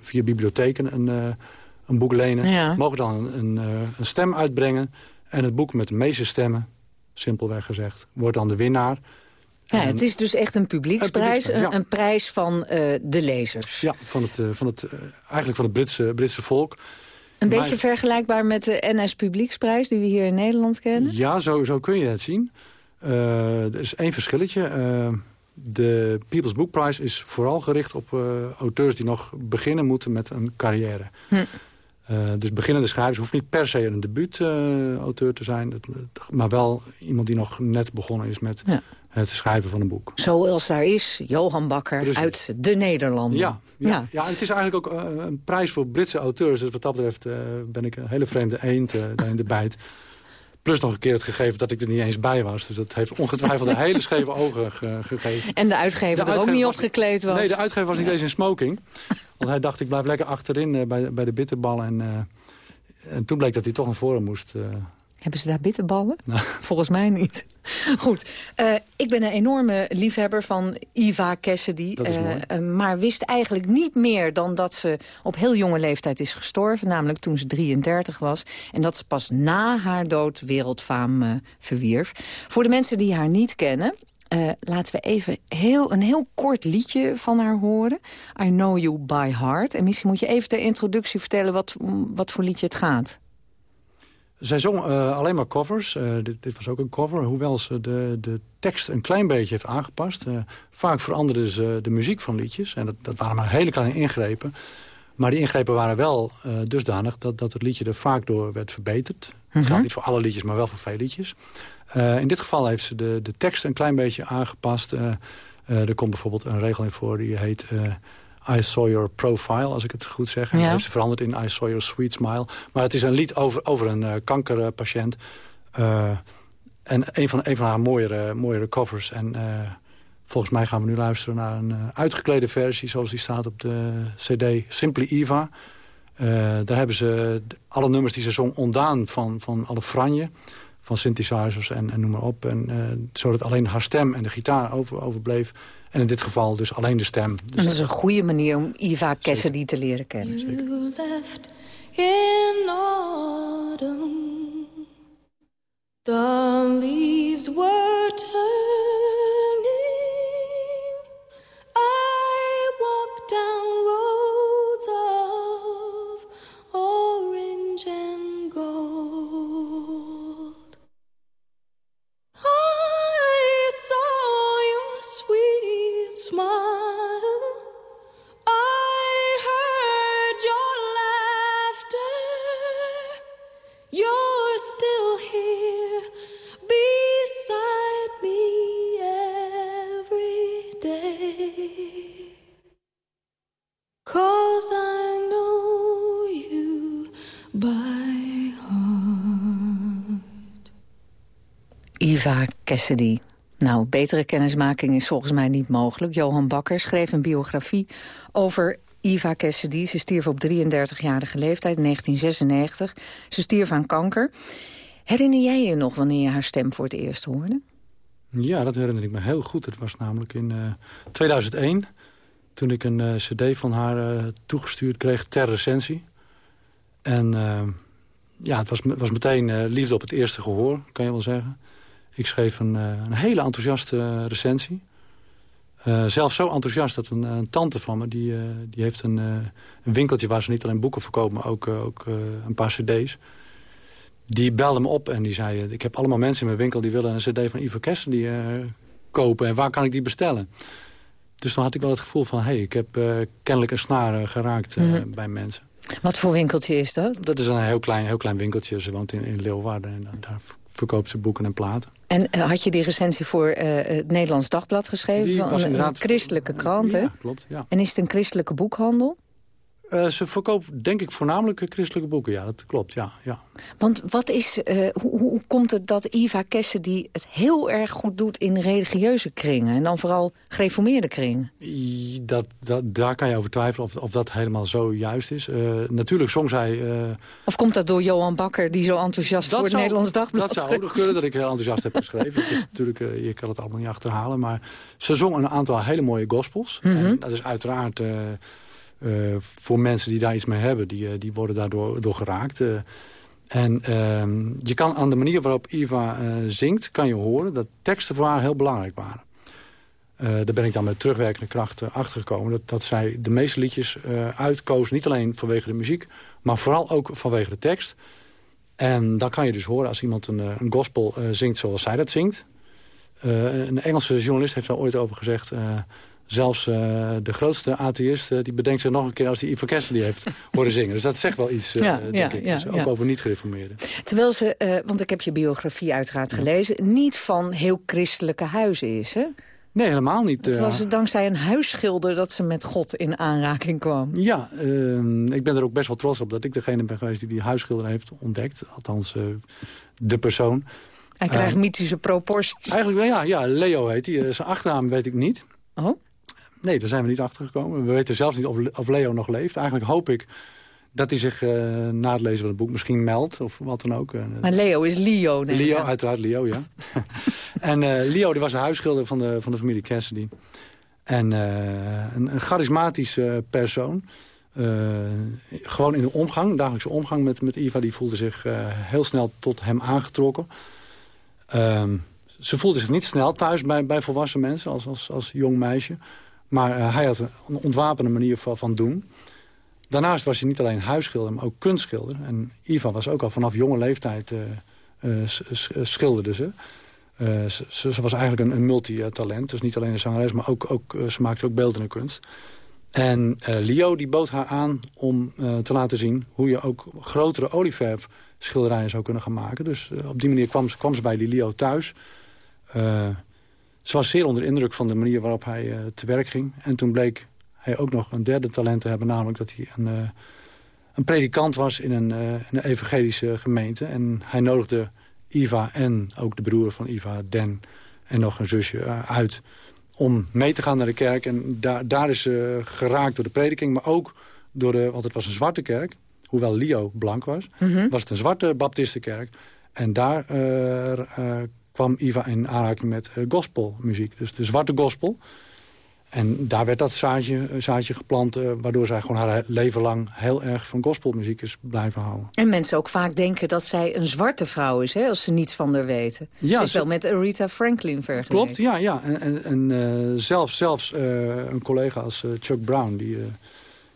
via bibliotheken een, een boek lenen... Ja. mogen dan een, een, stem uitbrengen. En het boek met de meeste stemmen, simpelweg gezegd... wordt dan de winnaar. Ja, het is dus echt een publieksprijs, een, een, een prijs van de lezers. Ja, van het, van het, eigenlijk van het Britse, Britse volk... Een beetje vergelijkbaar met de NS Publieksprijs die we hier in Nederland kennen? Ja, zo, zo kun je het zien. Uh, er is één verschilletje. Uh, de People's Book Prize is vooral gericht op uh, auteurs die nog beginnen moeten met een carrière. Hm. dus beginnende schrijvers hoeft niet per se een debuutauteur te zijn. Maar wel iemand die nog net begonnen is met ja. Het schrijven van een boek. Zoals daar is Johan Bakker Precies. uit de Nederlanden. Ja, ja, ja. ja het is eigenlijk ook uh, een prijs voor Britse auteurs. Dus wat dat betreft uh, ben ik een hele vreemde eend uh, in de bijt. Plus nog een keer het gegeven dat ik er niet eens bij was. Dus dat heeft ongetwijfeld een [LAUGHS] hele scheve ogen ge gegeven. En de uitgever, de uitgever ook niet op gekleed was? Nee, de uitgever was niet eens in smoking. Want hij dacht, ik blijf lekker achterin bij, bij de bitterbal. En En toen bleek dat hij toch naar voren moest. Hebben ze daar bitterballen? Nou. Volgens mij niet. Goed, uh, ik ben een enorme liefhebber van Eva Cassidy. Uh, maar wist eigenlijk niet meer dan dat ze op heel jonge leeftijd is gestorven. Namelijk toen ze 33 was. En dat ze pas na haar dood wereldfaam verwierf. Voor de mensen die haar niet kennen... laten we even heel, een heel kort liedje van haar horen. I Know You By Heart. En misschien moet je even ter introductie vertellen wat, wat voor liedje het gaat. Zij zong uh, alleen maar covers. Uh, dit, dit, was ook een cover, hoewel ze de, de tekst een klein beetje heeft aangepast. Uh, vaak veranderde ze de muziek van liedjes. En dat, dat waren maar hele kleine ingrepen. Maar die ingrepen waren wel dusdanig dat, dat het liedje er vaak door werd verbeterd. Mm -hmm. Het geldt niet voor alle liedjes, maar wel voor veel liedjes. in dit geval heeft ze de, de tekst een klein beetje aangepast. er komt bijvoorbeeld een regel in voor die heet... I Saw Your Profile, als ik het goed zeg. En ja. heeft ze veranderd in I Saw Your Sweet Smile. Maar het is een lied over, over een uh, kankerpatiënt. Uh, en een van, een van haar mooiere, mooiere covers. En uh, volgens mij gaan we nu luisteren naar een uitgeklede versie... zoals die staat op de cd Simply Eva. daar hebben ze alle nummers die ze zong ontdaan van, van alle franje van synthesizers en, en noem maar op. En, zodat alleen haar stem en de gitaar over, overbleef. En in dit geval dus alleen de stem. Dus en dat is een goede manier om Eva Cassidy te leren kennen. You left in autumn The leaves were turning Cassidy. Nou, betere kennismaking is volgens mij niet mogelijk. Johan Bakker schreef een biografie over Eva Cassidy. Ze stierf op 33-jarige leeftijd, 1996. Ze stierf aan kanker. Herinner jij je nog wanneer je haar stem voor het eerst hoorde? Ja, dat herinner ik me heel goed. Het was namelijk in uh, 2001... toen ik een uh, cd van haar uh, toegestuurd kreeg ter recensie. En ja, het was, was meteen liefde op het eerste gehoor, kan je wel zeggen. Ik schreef een, een hele enthousiaste recensie. Uh, zelfs zo enthousiast dat een, een tante van me... die, uh, die heeft een, uh, een winkeltje waar ze niet alleen boeken verkoopt... maar ook, ook een paar cd's. Die belde me op en die zei... ik heb allemaal mensen in mijn winkel die willen een cd van Ivo Kessen die, kopen... en waar kan ik die bestellen? Dus dan had ik wel het gevoel van... hé, hey, ik heb kennelijk een snaar geraakt mm -hmm. bij mensen. Wat voor winkeltje is dat? Dat is een heel klein, heel klein winkeltje. Ze woont in, in Leeuwarden en daar verkoopt ze boeken en platen. En uh, had je die recensie voor uh, het Nederlands Dagblad geschreven? Die was een, een christelijke krant, ja, hè? klopt, ja. En is het een christelijke boekhandel? Uh, ze verkoopt denk ik voornamelijk christelijke boeken, ja, dat klopt, ja. ja. Want wat is, uh, hoe, hoe komt het dat Eva die het heel erg goed doet in religieuze kringen... en dan vooral gereformeerde kringen? Dat, dat, daar kan je over twijfelen of, of dat helemaal zo juist is. Uh, natuurlijk zong zij... of komt dat door Johan Bakker, die zo enthousiast voor het zou, Nederlands Dagblad Dat zou ook nog kunnen, dat ik heel enthousiast heb geschreven. het is natuurlijk, je kan het allemaal niet achterhalen. Maar ze zong een aantal hele mooie gospels. Mhm. Mm -hmm. En dat is uiteraard... Uh, voor mensen die daar iets mee hebben, die, uh, die worden daardoor door geraakt. Uh, en ehm, je kan aan de manier waarop Iva zingt, kan je horen dat teksten voor haar heel belangrijk waren. daar ben ik dan met terugwerkende kracht achtergekomen. Dat, dat zij de meeste liedjes uitkoos, niet alleen vanwege de muziek... maar vooral ook vanwege de tekst. En dan kan je dus horen als iemand een, een gospel zingt zoals zij dat zingt. een Engelse journalist heeft daar ooit over gezegd... Zelfs uh, de grootste atheïst uh, die bedenkt zich nog een keer als hij Ivo die heeft [LAUGHS] horen zingen. Dus dat zegt wel iets, uh, ja, denk ja, ik. Ja, dus ook over niet-gereformeerden. Terwijl ze, want ik heb je biografie uiteraard gelezen... niet van heel christelijke huizen is, hè? Nee, helemaal niet. Het was het dankzij een huisschilder dat ze met God in aanraking kwam. Ja, ehm, ik ben er ook best wel trots op dat ik degene ben geweest die die huisschilder heeft ontdekt. Althans, de persoon. Hij krijgt mythische proporties. Eigenlijk, ja, ja Leo heet hij. zijn achternaam weet ik niet. Oh? Nee, daar zijn we niet achter gekomen. We weten zelfs niet of, of Leo nog leeft. Eigenlijk hoop ik dat hij zich uh, na het lezen van het boek misschien meldt. Of wat dan ook. Maar Leo is Leo, nee. Leo, uiteraard Leo, ja. [LAUGHS] [LAUGHS] en Leo die was de huisschilder van de, van de familie Cassidy. En een, een charismatische persoon. gewoon in de omgang, dagelijkse omgang met, met Iva... die voelde zich heel snel tot hem aangetrokken. Ehm, ze voelde zich niet snel thuis bij, bij volwassen mensen als, als, als jong meisje. Maar hij had een ontwapende manier van, van doen... Daarnaast was hij niet alleen huisschilder, maar ook kunstschilder. En Iva was ook al vanaf jonge leeftijd uh, schilderde ze. ze. ze. was eigenlijk een, een multitalent. Dus niet alleen een zangeres, maar ook, ook, ze maakte ook beeldende kunst. En Leo die bood haar aan om te laten zien... hoe je ook grotere olieverf schilderijen zou kunnen gaan maken. Dus op die manier kwam, kwam ze bij die Leo thuis. Ze was zeer onder indruk van de manier waarop hij te werk ging. En toen bleek hij ook nog een derde talent te hebben. Namelijk dat hij een, uh, een predikant was in een, uh, een, evangelische gemeente. En hij nodigde Iva en ook de broer van Iva, Den, en nog een zusje uh, uit om mee te gaan naar de kerk. En daar, daar is ze geraakt door de prediking, maar ook door de... want het was een zwarte kerk, hoewel Leo blank was... Mm -hmm. was het een zwarte baptistenkerk. En daar kwam Iva in aanraking met gospelmuziek. Dus de zwarte gospel... En daar werd dat zaadje, zaadje geplant... Uh, waardoor zij gewoon haar leven lang heel erg van gospelmuziek is blijven houden. En mensen ook vaak denken dat zij een zwarte vrouw is... Hè, als ze niets van haar weten. Ja, ze is wel met Aretha Franklin vergeleken. Klopt, ja. ja. En, en, en uh, zelfs, zelfs uh, een collega als Chuck Brown... die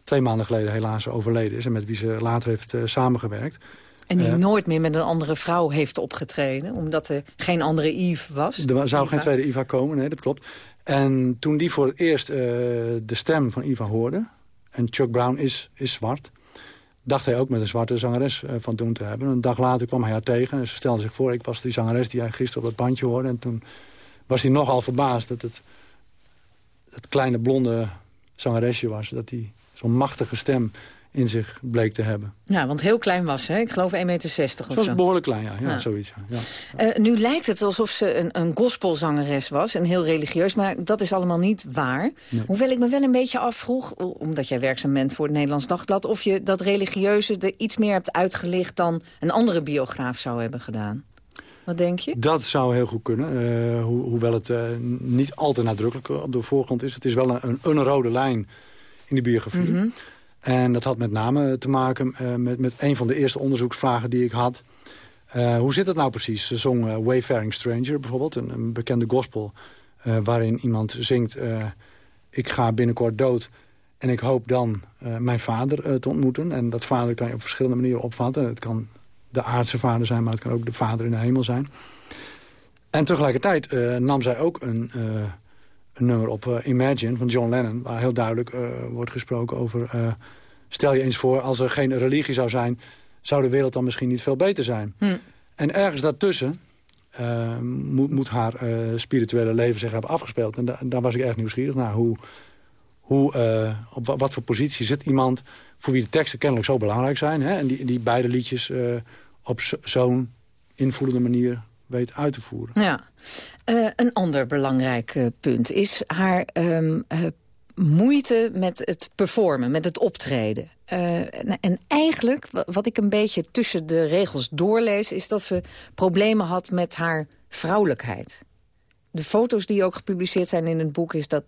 twee maanden geleden helaas overleden is... en met wie ze later heeft samengewerkt... En die nooit meer met een andere vrouw heeft opgetreden... omdat er geen andere Yves was. Er zou geen tweede Eva komen, nee, dat klopt. En toen die voor het eerst uh, de stem van Iva hoorde... en Chuck Brown is, is zwart... dacht hij ook met een zwarte zangeres uh, van doen te hebben. Een dag later kwam hij haar tegen en ze stelde zich voor... ik was die zangeres die hij gisteren op het bandje hoorde. En toen was hij nogal verbaasd dat het, het kleine blonde zangeresje was. Dat hij zo'n machtige stem in zich bleek te hebben. Ja, want heel klein was hè? Ik geloof 1,60 meter of was behoorlijk klein, ja. ja, Zoiets, ja. Uh, nu lijkt het alsof ze een, een gospelzangeres was. En heel religieus, maar dat is allemaal niet waar. Nee. Hoewel ik me wel een beetje afvroeg... omdat jij werkzaam bent voor het Nederlands Dagblad... of je dat religieuze er iets meer hebt uitgelicht... dan een andere biograaf zou hebben gedaan. Wat denk je? Dat zou heel goed kunnen. Uh, ho hoewel het uh, niet al te nadrukkelijk op de voorgrond is. Het is wel een, een rode lijn in de biografie. Mm -hmm. En dat had met name te maken uh, met, met een van de eerste onderzoeksvragen die ik had. Uh, hoe zit het nou precies? Ze zong Wayfaring Stranger bijvoorbeeld, een, een bekende gospel... waarin iemand zingt, ik ga binnenkort dood... en ik hoop dan mijn vader te ontmoeten. En dat vader kan je op verschillende manieren opvatten. Het kan de aardse vader zijn, maar het kan ook de vader in de hemel zijn. En tegelijkertijd nam zij ook een een nummer op uh, Imagine van John Lennon... waar heel duidelijk uh, wordt gesproken over... Uh, stel je eens voor, als er geen religie zou zijn... zou de wereld dan misschien niet veel beter zijn. Hm. En ergens daartussen moet, moet, haar spirituele leven zich hebben afgespeeld. En da daar was ik erg nieuwsgierig naar. Hoe, hoe, op wat voor positie zit iemand voor wie de teksten kennelijk zo belangrijk zijn... Hè? en die, die beide liedjes op zo'n invoelende manier weet uit te voeren. Ja. Uh, een ander belangrijk uh, punt is haar um, uh, moeite met het performen, met het optreden. En, en, eigenlijk, wat ik een beetje tussen de regels doorlees... is dat ze problemen had met haar vrouwelijkheid. De foto's die ook gepubliceerd zijn in het boek... is, dat,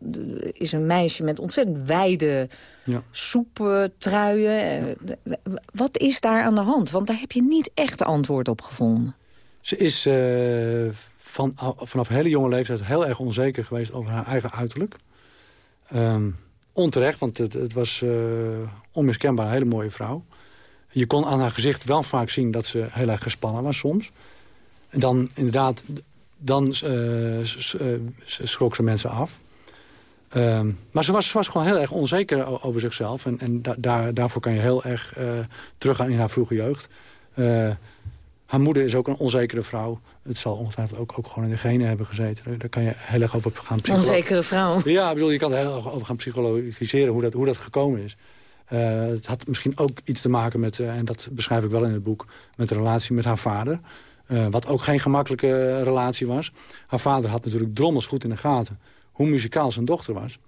is een meisje met ontzettend wijde ja. soeptruien. Ja. Wat is daar aan de hand? Want daar heb je niet echt antwoord op gevonden. Ze is uh, van, vanaf hele jonge leeftijd heel erg onzeker geweest over haar eigen uiterlijk. Um, onterecht, want het, het was uh, onmiskenbaar een hele mooie vrouw. Je kon aan haar gezicht wel vaak zien dat ze heel erg gespannen was soms. En dan inderdaad, dan uh, schrok ze mensen af. Um, maar ze was, was gewoon heel erg onzeker over zichzelf. En, en da daar, daarvoor kan je heel erg uh, teruggaan in haar vroege jeugd. Haar moeder is ook een onzekere vrouw. Het zal ongetwijfeld ook, ook gewoon in de genen hebben gezeten. Daar kan je heel erg over gaan psychologiseren. Onzekere vrouw. Ja, ik bedoel, je kan er heel erg over gaan psychologiseren hoe dat, hoe dat gekomen is. Uh, het had misschien ook iets te maken met, uh, en dat beschrijf ik wel in het boek... met de relatie met haar vader. Uh, wat ook geen gemakkelijke relatie was. Haar vader had natuurlijk drommels goed in de gaten... hoe muzikaal zijn dochter was.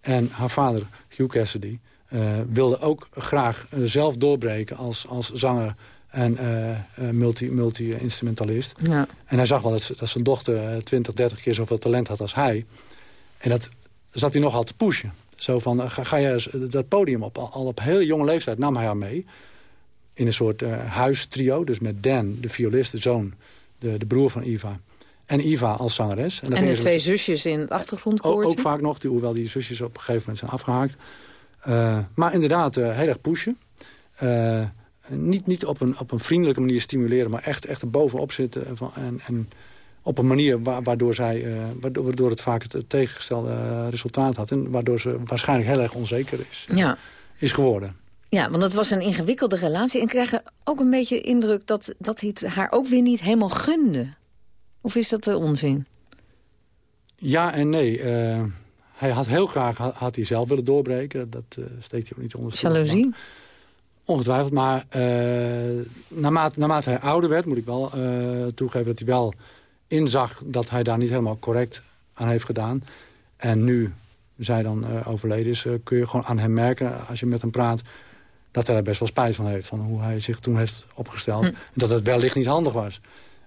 En haar vader, Hugh Cassidy, eh, wilde ook graag eh, zelf doorbreken als, als zanger en eh, eh, multi- multi-instrumentalist. Ja. En hij zag wel dat, dat zijn dochter eh, 20, 30 keer zoveel talent had als hij. En dat zat hij nogal te pushen. Zo van, eh, ga, ga je dat podium op. Al, op heel jonge leeftijd nam hij haar mee. In een soort eh huistrio. Dus met Dan, de violist, de zoon, de, de broer van Iva. En Iva als zangeres. En de twee zusjes in het achtergrondkoortje. ook vaak nog, die, hoewel die zusjes op een gegeven moment zijn afgehaakt. Eh, maar inderdaad, eh, heel erg pushen. Eh, niet niet op, een, op een vriendelijke manier stimuleren, maar echt, echt er bovenop zitten. Van, en, en op een manier wa- waardoor, zij, eh, waardoor, het vaak het, tegengestelde eh, resultaat had. En waardoor ze waarschijnlijk heel erg onzeker is, Ja. is geworden. Ja, want het was een ingewikkelde relatie. En ik krijg ook een beetje indruk dat, dat hij het haar ook weer niet helemaal gunde. Of is dat de onzin? Ja en nee. Eh, hij had heel graag had, had hij zelf willen doorbreken. Dat eh, steekt hij ook niet onder Jaloezie? Ongetwijfeld, maar eh, naarmate, naarmate hij ouder werd... moet ik wel eh, toegeven dat hij wel inzag dat hij daar niet helemaal correct aan heeft gedaan. En nu zij dan eh, overleden is, kun je gewoon aan hem merken... als je met hem praat, dat hij er best wel spijt van heeft. Van hoe hij zich toen heeft opgesteld. Hm. En dat het wellicht niet handig was.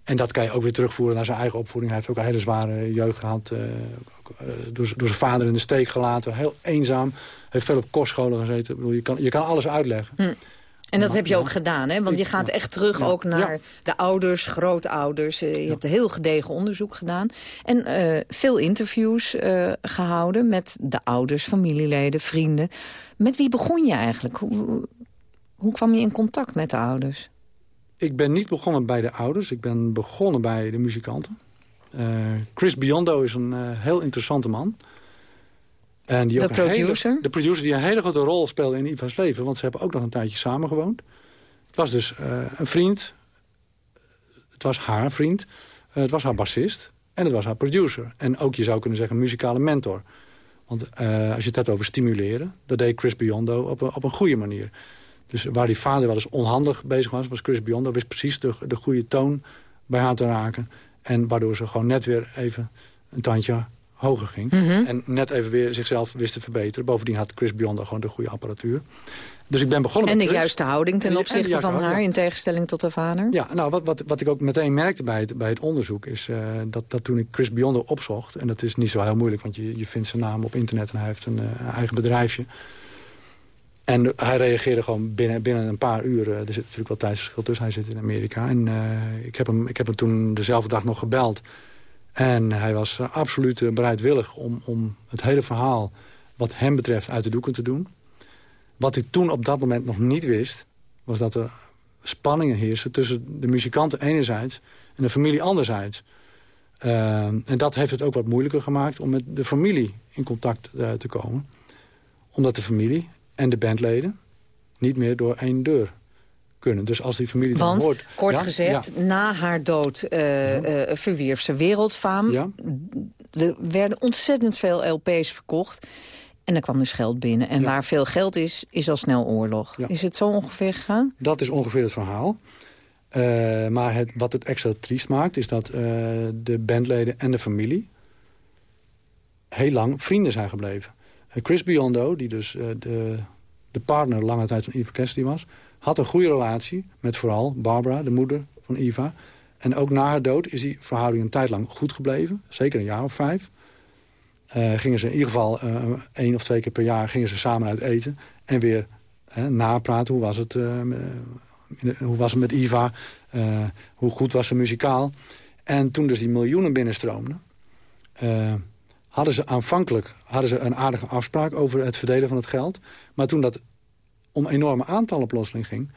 En dat kan je ook weer terugvoeren naar zijn eigen opvoeding. Hij heeft ook een hele zware jeugd gehad. eh, eh, door, door zijn vader in de steek gelaten. Heel eenzaam. Heeft veel op kostscholen gezeten. Ik bedoel, je, kan, je kan alles uitleggen. Hm. En dat Ja, heb je ja. ook gedaan, hè? Want je gaat echt terug Ja. ook naar Ja. de ouders, grootouders. Eh, je hebt een heel gedegen onderzoek gedaan. En eh, veel interviews eh, gehouden met de ouders, familieleden, vrienden. Met wie begon je eigenlijk? Hoe, hoe kwam je in contact met de ouders? Ik ben niet begonnen bij de ouders. Ik ben begonnen bij de muzikanten. Chris Biondo is een heel interessante man. En die De ook een hele- producer? de producer die een hele grote rol speelde in Iva's leven. Want ze hebben ook nog een tijdje samen gewoond. Het was dus eh, een vriend. Het was haar vriend. Eh, het was haar bassist. En het was haar producer. En ook, je zou kunnen zeggen, een muzikale mentor. Want eh, als je het hebt over stimuleren... dat deed Chris Biondo op een, op een goede manier. Dus waar die vader wel eens onhandig bezig was... was Chris Biondo wist precies de, de goede toon bij haar te raken. En waardoor ze gewoon net weer even een tandje hoger ging. Mhm. En net even weer zichzelf wist te verbeteren. Bovendien had Chris Biondo gewoon de goede apparatuur. Dus ik ben begonnen En de met Chris. juiste houding ten En de- en de opzichte van houding, haar... in tegenstelling tot haar vader? Ja, nou, wat, wat, wat ik ook meteen merkte bij het, bij het onderzoek... is eh, dat, dat toen ik Chris Biondo opzocht... en dat is niet zo heel moeilijk, want je, je vindt zijn naam op internet... en hij heeft een eh, eigen bedrijfje. En hij reageerde gewoon binnen, binnen een paar uur. eh, er zit natuurlijk wel tijdsverschil tussen, hij zit in Amerika. En ik, heb hem, ik heb hem toen dezelfde dag nog gebeld. En hij was eh, absoluut eh, bereidwillig om, om het hele verhaal... wat hem betreft uit de doeken te doen. Wat ik toen op dat moment nog niet wist... was dat er spanningen heersen tussen de muzikanten enerzijds... en de familie anderzijds. Uh, en dat heeft het ook wat moeilijker gemaakt om met de familie in contact uh, te komen. Omdat de familie en de bandleden niet meer door één deur kunnen. Dus als die familie dan Want, hoort... kort Ja, gezegd, ja. na haar dood uh, uh, verwierf ze wereldfaam. Ja. Er werden ontzettend veel LP's verkocht. En er kwam dus geld binnen. En waar veel geld is, is al snel oorlog. Is het zo ongeveer gegaan? Dat is ongeveer het verhaal. Uh, maar het, wat het extra triest maakt... is dat de bandleden en de familie... heel lang vrienden zijn gebleven. Chris Biondo, die dus de, de partner lange tijd van Eva Cassidy was... had een goede relatie met vooral Barbara, de moeder van Eva. En ook na haar dood is die verhouding een tijd lang goed gebleven. Zeker een jaar of vijf. Uh, gingen ze in ieder geval uh, één of twee keer per jaar gingen ze samen uit eten. En weer uh, napraten. Hoe was het, hoe was het met Iva? hoe goed was ze muzikaal? En toen dus die miljoenen binnenstroomden... hadden ze aanvankelijk hadden ze een aardige afspraak over het verdelen van het geld. Maar toen dat om enorme aantallen plotseling ging...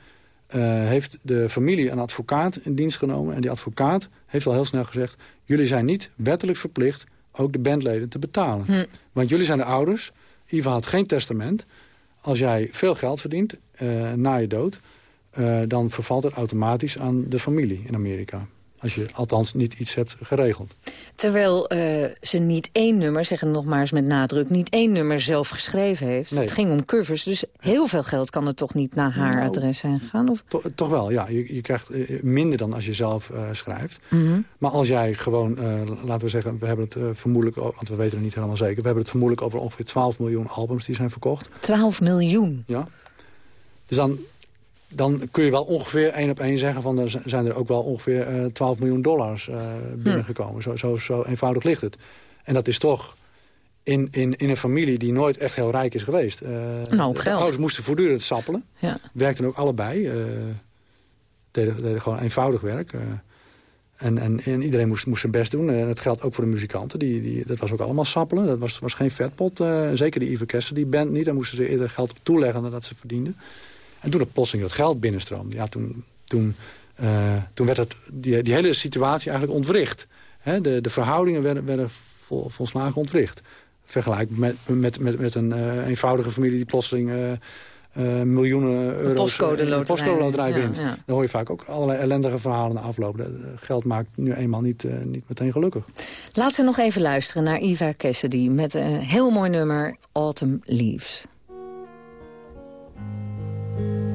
heeft de familie een advocaat in dienst genomen. En die advocaat heeft al heel snel gezegd... jullie zijn niet wettelijk verplicht ook de bandleden te betalen. Hm. Want jullie zijn de ouders. Iva had geen testament. Als jij veel geld verdient uh, na je dood... Uh, dan vervalt het automatisch aan de familie in Amerika. Als je althans niet iets hebt geregeld. Terwijl eh, ze niet één nummer, zeggen nog maar eens met nadruk... niet één nummer zelf geschreven heeft. Nee. Het ging om covers, dus heel veel geld kan er toch niet naar haar Nou, adres zijn gegaan? Of? To- toch wel, ja. Je, je krijgt eh, minder dan als je zelf eh, schrijft. Mhm. Maar als jij gewoon, laten we zeggen... we hebben het vermoedelijk, want we weten het niet helemaal zeker... we hebben het vermoedelijk over ongeveer 12 miljoen albums die zijn verkocht. 12 miljoen. Ja. Dus dan, dan kun je wel ongeveer één op één zeggen... van er zijn er ook wel ongeveer eh 12 miljoen dollars eh, binnengekomen. Zo, zo, zo eenvoudig ligt het. En dat is toch in, in, in een familie die nooit echt heel rijk is geweest. De geld. ouders moesten voortdurend sappelen. Ja. Werkten ook allebei. deden, deden gewoon eenvoudig werk. en, en, en iedereen moest, moest zijn best doen. En dat geldt ook voor de muzikanten. Die, die, dat was ook allemaal sappelen. Dat was, was geen vetpot. zeker die Iver Kessel, die band niet. Daar moesten ze eerder geld op toeleggen dan dat ze verdienden. En toen het plotseling dat geld binnenstroomde... Ja, toen, toen, eh, toen werd het, die, die hele situatie eigenlijk ontwricht. De, de verhoudingen werden, werden vol, volslagen ontwricht. Vergelijk met, met, met, met een eh, eenvoudige familie die plotseling... eh, miljoenen euro's postcode postcode Ja, wint. ja. Dan hoor je vaak ook allerlei ellendige verhalen. Dat, eh, geld maakt nu eenmaal niet, niet meteen gelukkig. Laten we nog even luisteren naar Eva Cassidy... met een heel mooi nummer, Autumn Leaves. The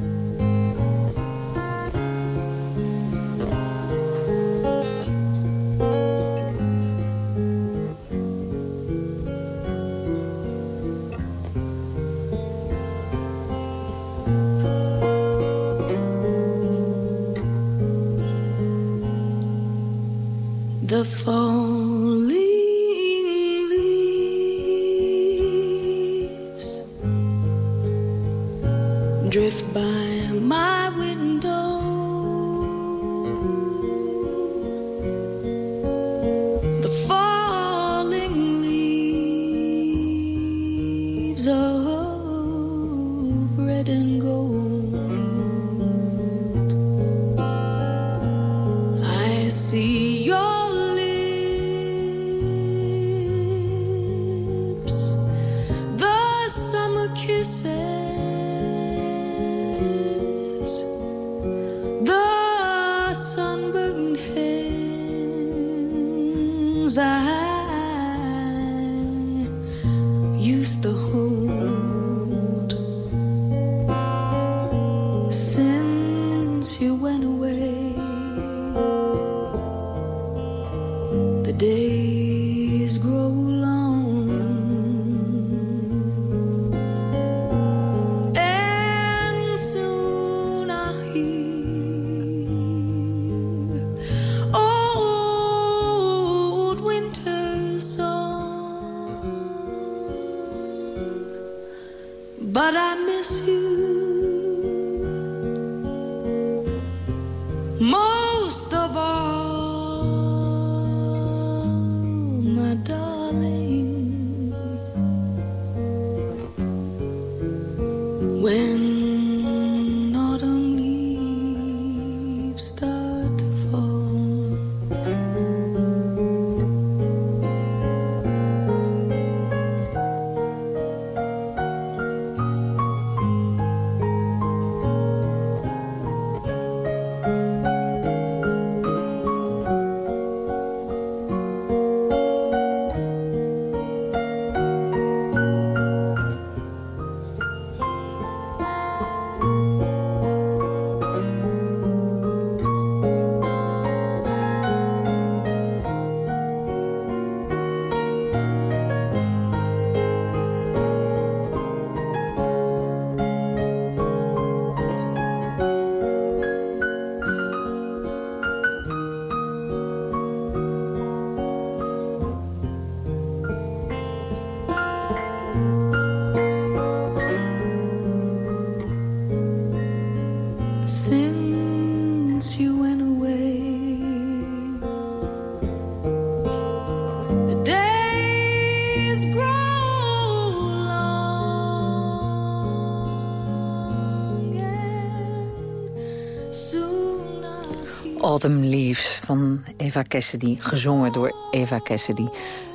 Autumn Leaves van Eva Cassidy, gezongen door Eva Cassidy.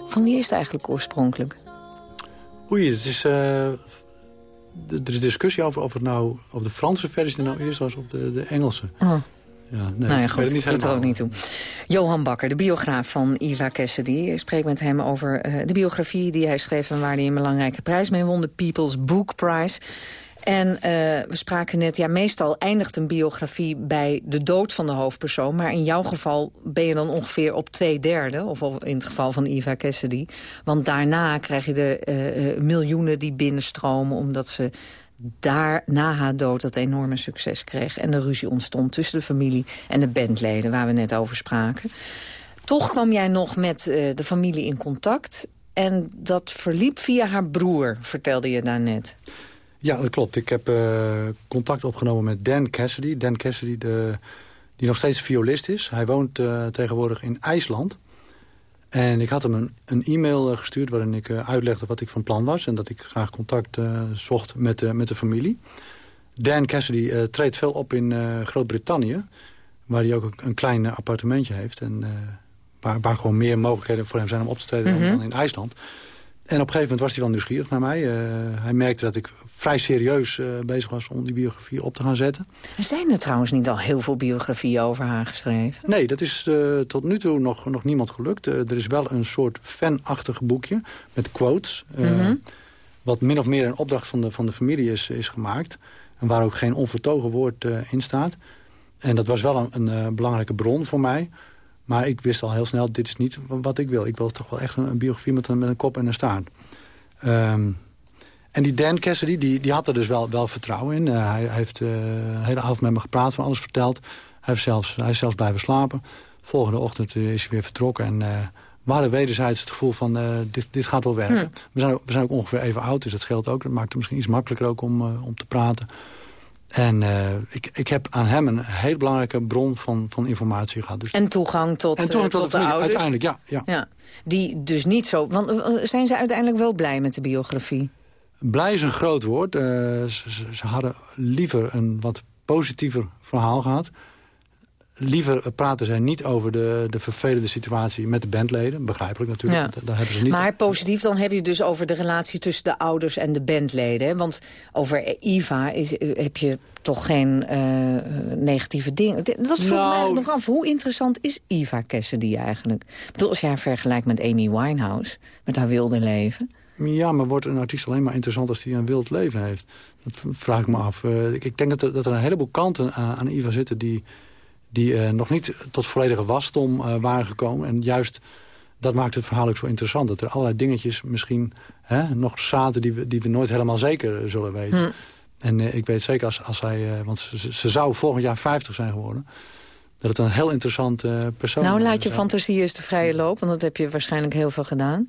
Van wie is het eigenlijk oorspronkelijk? Oei, het is, d- er is discussie over of, het nou, of de Franse versie er nou eerst was of de, de Engelse. Oh. Ja, nee, nou ja, goed, niet doet er ook niet toe. Johan Bakker, de biograaf van Eva Cassidy. Ik spreek met hem over eh, de biografie die hij schreef... en waar hij een belangrijke prijs mee won, de People's Book Prize. En eh, we spraken net, ja, meestal eindigt een biografie bij de dood van de hoofdpersoon. Maar in jouw geval ben je dan ongeveer op twee derde. Of in het geval van Eva Cassidy. Want daarna krijg je de eh, eh, miljoenen die binnenstromen... omdat ze daar na haar dood dat enorme succes kreeg. En de ruzie ontstond tussen de familie en de bandleden... waar we net over spraken. Toch kwam jij nog met de familie in contact... en dat verliep via haar broer, vertelde je daarnet. Ja, dat klopt. Ik heb eh, contact opgenomen met Dan Cassidy. Dan Cassidy, de, die nog steeds violist is. Hij woont eh, tegenwoordig in IJsland. En ik had hem een, een e-mail eh, gestuurd waarin ik uitlegde wat ik van plan was... en dat ik graag contact zocht met, de met de familie. Dan Cassidy treedt veel op in Groot-Brittannië... waar hij ook een, klein appartementje heeft... en waar, waar gewoon meer mogelijkheden voor hem zijn om op te treden dan- Mhm. dan in IJsland. En op een gegeven moment was hij wel nieuwsgierig naar mij. Eh, hij merkte dat ik vrij serieus eh, bezig was om die biografie op te gaan zetten. Er zijn er trouwens niet al heel veel biografieën over haar geschreven. Nee, dat is eh, tot nu toe nog, nog niemand gelukt. Er is wel een soort fanachtig boekje met quotes. Mhm. Wat min of meer een opdracht van de, van de familie is, is gemaakt. En waar ook geen onvertogen woord in staat. En dat was wel een, een belangrijke bron voor mij. Maar ik wist al heel snel, dit is niet wat ik wil. Ik wil toch wel echt een, een biografie met een, met een kop en een staart. Ehm, en die Dan Cassidy, die, die had er dus wel, wel vertrouwen in. Eh, hij, hij heeft eh, de hele avond met me gepraat, van alles verteld. Hij, heeft zelfs, hij is zelfs blijven slapen. Volgende ochtend eh, is hij weer vertrokken. En eh, we hadden wederzijds het gevoel van, dit, dit gaat wel werken. Hm. We, zijn, ook- we zijn ook ongeveer even oud, dus dat scheelt ook. Dat maakt het misschien iets makkelijker ook om, om te praten. En eh, ik, ik heb aan hem een heel belangrijke bron van, van informatie gehad. Dus En toegang tot, en toegang eh, tot, tot de ouders. uiteindelijk, ja. ja. Ja, die dus niet zo... Want eh, zijn ze uiteindelijk wel blij met de biografie? Blij is een groot woord. Ze hadden liever een wat positiever verhaal gehad. Liever praten zij niet over de, de vervelende situatie met de bandleden. Begrijpelijk natuurlijk, Ja. want daar hebben ze niet... Maar positief, dan heb je dus over de relatie tussen de ouders en de bandleden. hè? Want over Iva is, eh, heb je toch geen eh, negatieve dingen. Dat vroeg me Nou- eigenlijk nog af. Hoe interessant is Iva Cassidy eigenlijk? Ik bedoel, als je haar vergelijkt met Amy Winehouse, met haar wilde leven. Ja, maar wordt een artiest alleen maar interessant als hij een wild leven heeft? Dat vraag ik me af. Eh, ik, ik denk dat er, dat er een heleboel kanten aan, aan Iva zitten... die, die eh, nog niet tot volledige wasdom eh, waren gekomen. En juist dat maakt het verhaal ook zo interessant. Dat er allerlei dingetjes misschien hè, nog zaten die we, die we nooit helemaal zeker eh, zullen weten. Hm. En ik weet zeker als, als eh, want ze, ze- zou volgend jaar 50 zijn geworden... dat het een heel interessant eh, persoon nou, laat je fantasie eens de vrije loop, want dat heb je waarschijnlijk heel veel gedaan.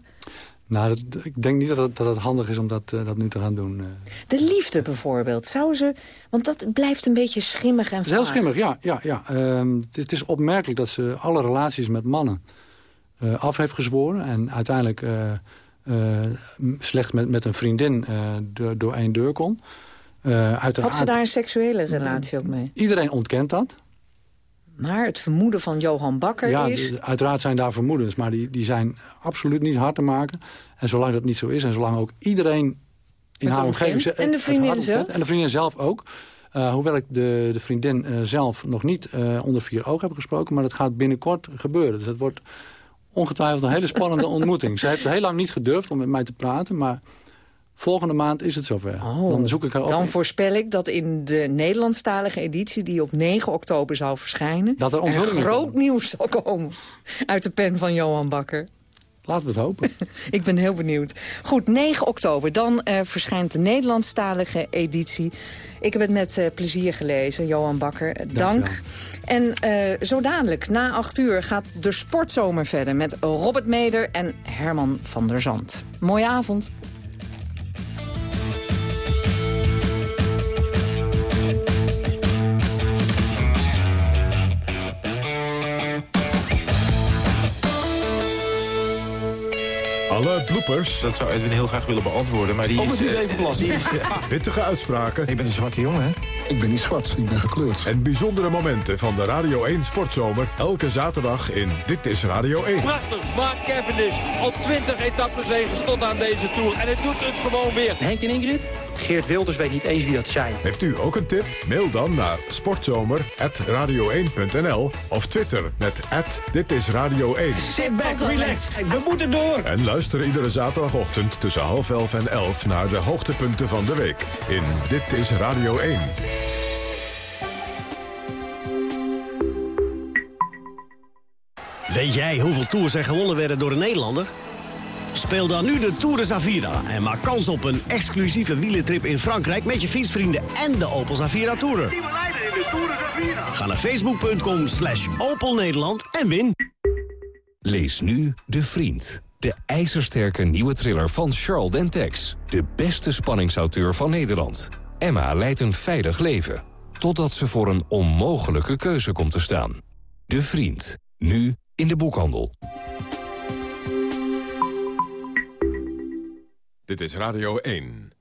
Nou, dat, ik denk niet dat het, dat het handig is om dat, eh, dat nu te gaan doen. eh. De liefde bijvoorbeeld, zou ze... Want dat blijft een beetje schimmig en is heel vaag. schimmig, ja. ja, ja. Ehm, het, is- het is opmerkelijk dat ze alle relaties met mannen eh, af heeft gezworen. En uiteindelijk slecht met, met een vriendin door, door één deur kon. Had ze daar een seksuele relatie ook mee? Iedereen ontkent dat. Maar het vermoeden van Johan Bakker Ja, is... d- uiteraard zijn daar vermoedens, maar die, die zijn absoluut niet hard te maken. En zolang dat niet zo is en zolang ook iedereen in Het haar omgeving... ze- En de vriendin zelf? En de vriendin zelf ook. Eh, hoewel ik de, de vriendin eh, zelf nog niet eh, onder vier ogen heb gesproken... maar dat gaat binnenkort gebeuren. Dus het wordt ongetwijfeld een hele spannende [LAUGHS] ontmoeting. Ze heeft heel lang niet gedurfd om met mij te praten, maar... Volgende maand is het zover. dan zoek ik haar op. Oh, Dan voorspel ik dat in de Nederlandstalige editie... die op 9 oktober zou verschijnen... Dat er onthullingen groot nieuws zal komen uit de pen van Johan Bakker. Laten we het hopen. [LAUGHS] ik ben heel benieuwd. Goed, 9 oktober, dan eh, verschijnt de Nederlandstalige editie. Ik heb het met eh, plezier gelezen, Johan Bakker. Dank. En eh, zo dadelijk, na 8 uur, gaat de sportzomer verder... met Robert Meder en Herman van der Zand. Mooie avond. Dat zou Edwin heel graag willen beantwoorden, maar die Oh, is... maar die is eh, even plassen. [LAUGHS] Pittige uitspraken. Ik ben een zwarte jongen, hè? Ik ben niet zwart, ik ben gekleurd. En bijzondere momenten van de Radio 1 Sportzomer. Elke zaterdag in Dit is Radio 1. Prachtig, Mark Cavendish. Al 20 etappes heen tot aan deze Tour. En het doet het gewoon weer. Henk en Ingrid, Geert Wilders weet niet eens wie dat zijn. Heeft u ook een tip? Mail dan naar sportzomer.radio1.nl of Twitter met Dit is Radio 1. Sit back, relax. We moeten door. En luister iedere zaterdagochtend tussen half elf en elf naar de hoogtepunten van de week in Dit is Radio 1. Weet jij hoeveel tours er gewonnen werden door een Nederlander? Speel dan nu de Tour de Zavira en maak kans op een exclusieve wielentrip in Frankrijk... met je fietsvrienden en de Opel Zavira Tourer. Ga naar facebook.com slash Opel Nederland en win. Lees nu De Vriend. De ijzersterke nieuwe thriller van Charles Dentex. De beste spanningsauteur van Nederland. Emma leidt een veilig leven. Totdat ze voor een onmogelijke keuze komt te staan. De Vriend. Nu in de boekhandel. Dit is Radio 1.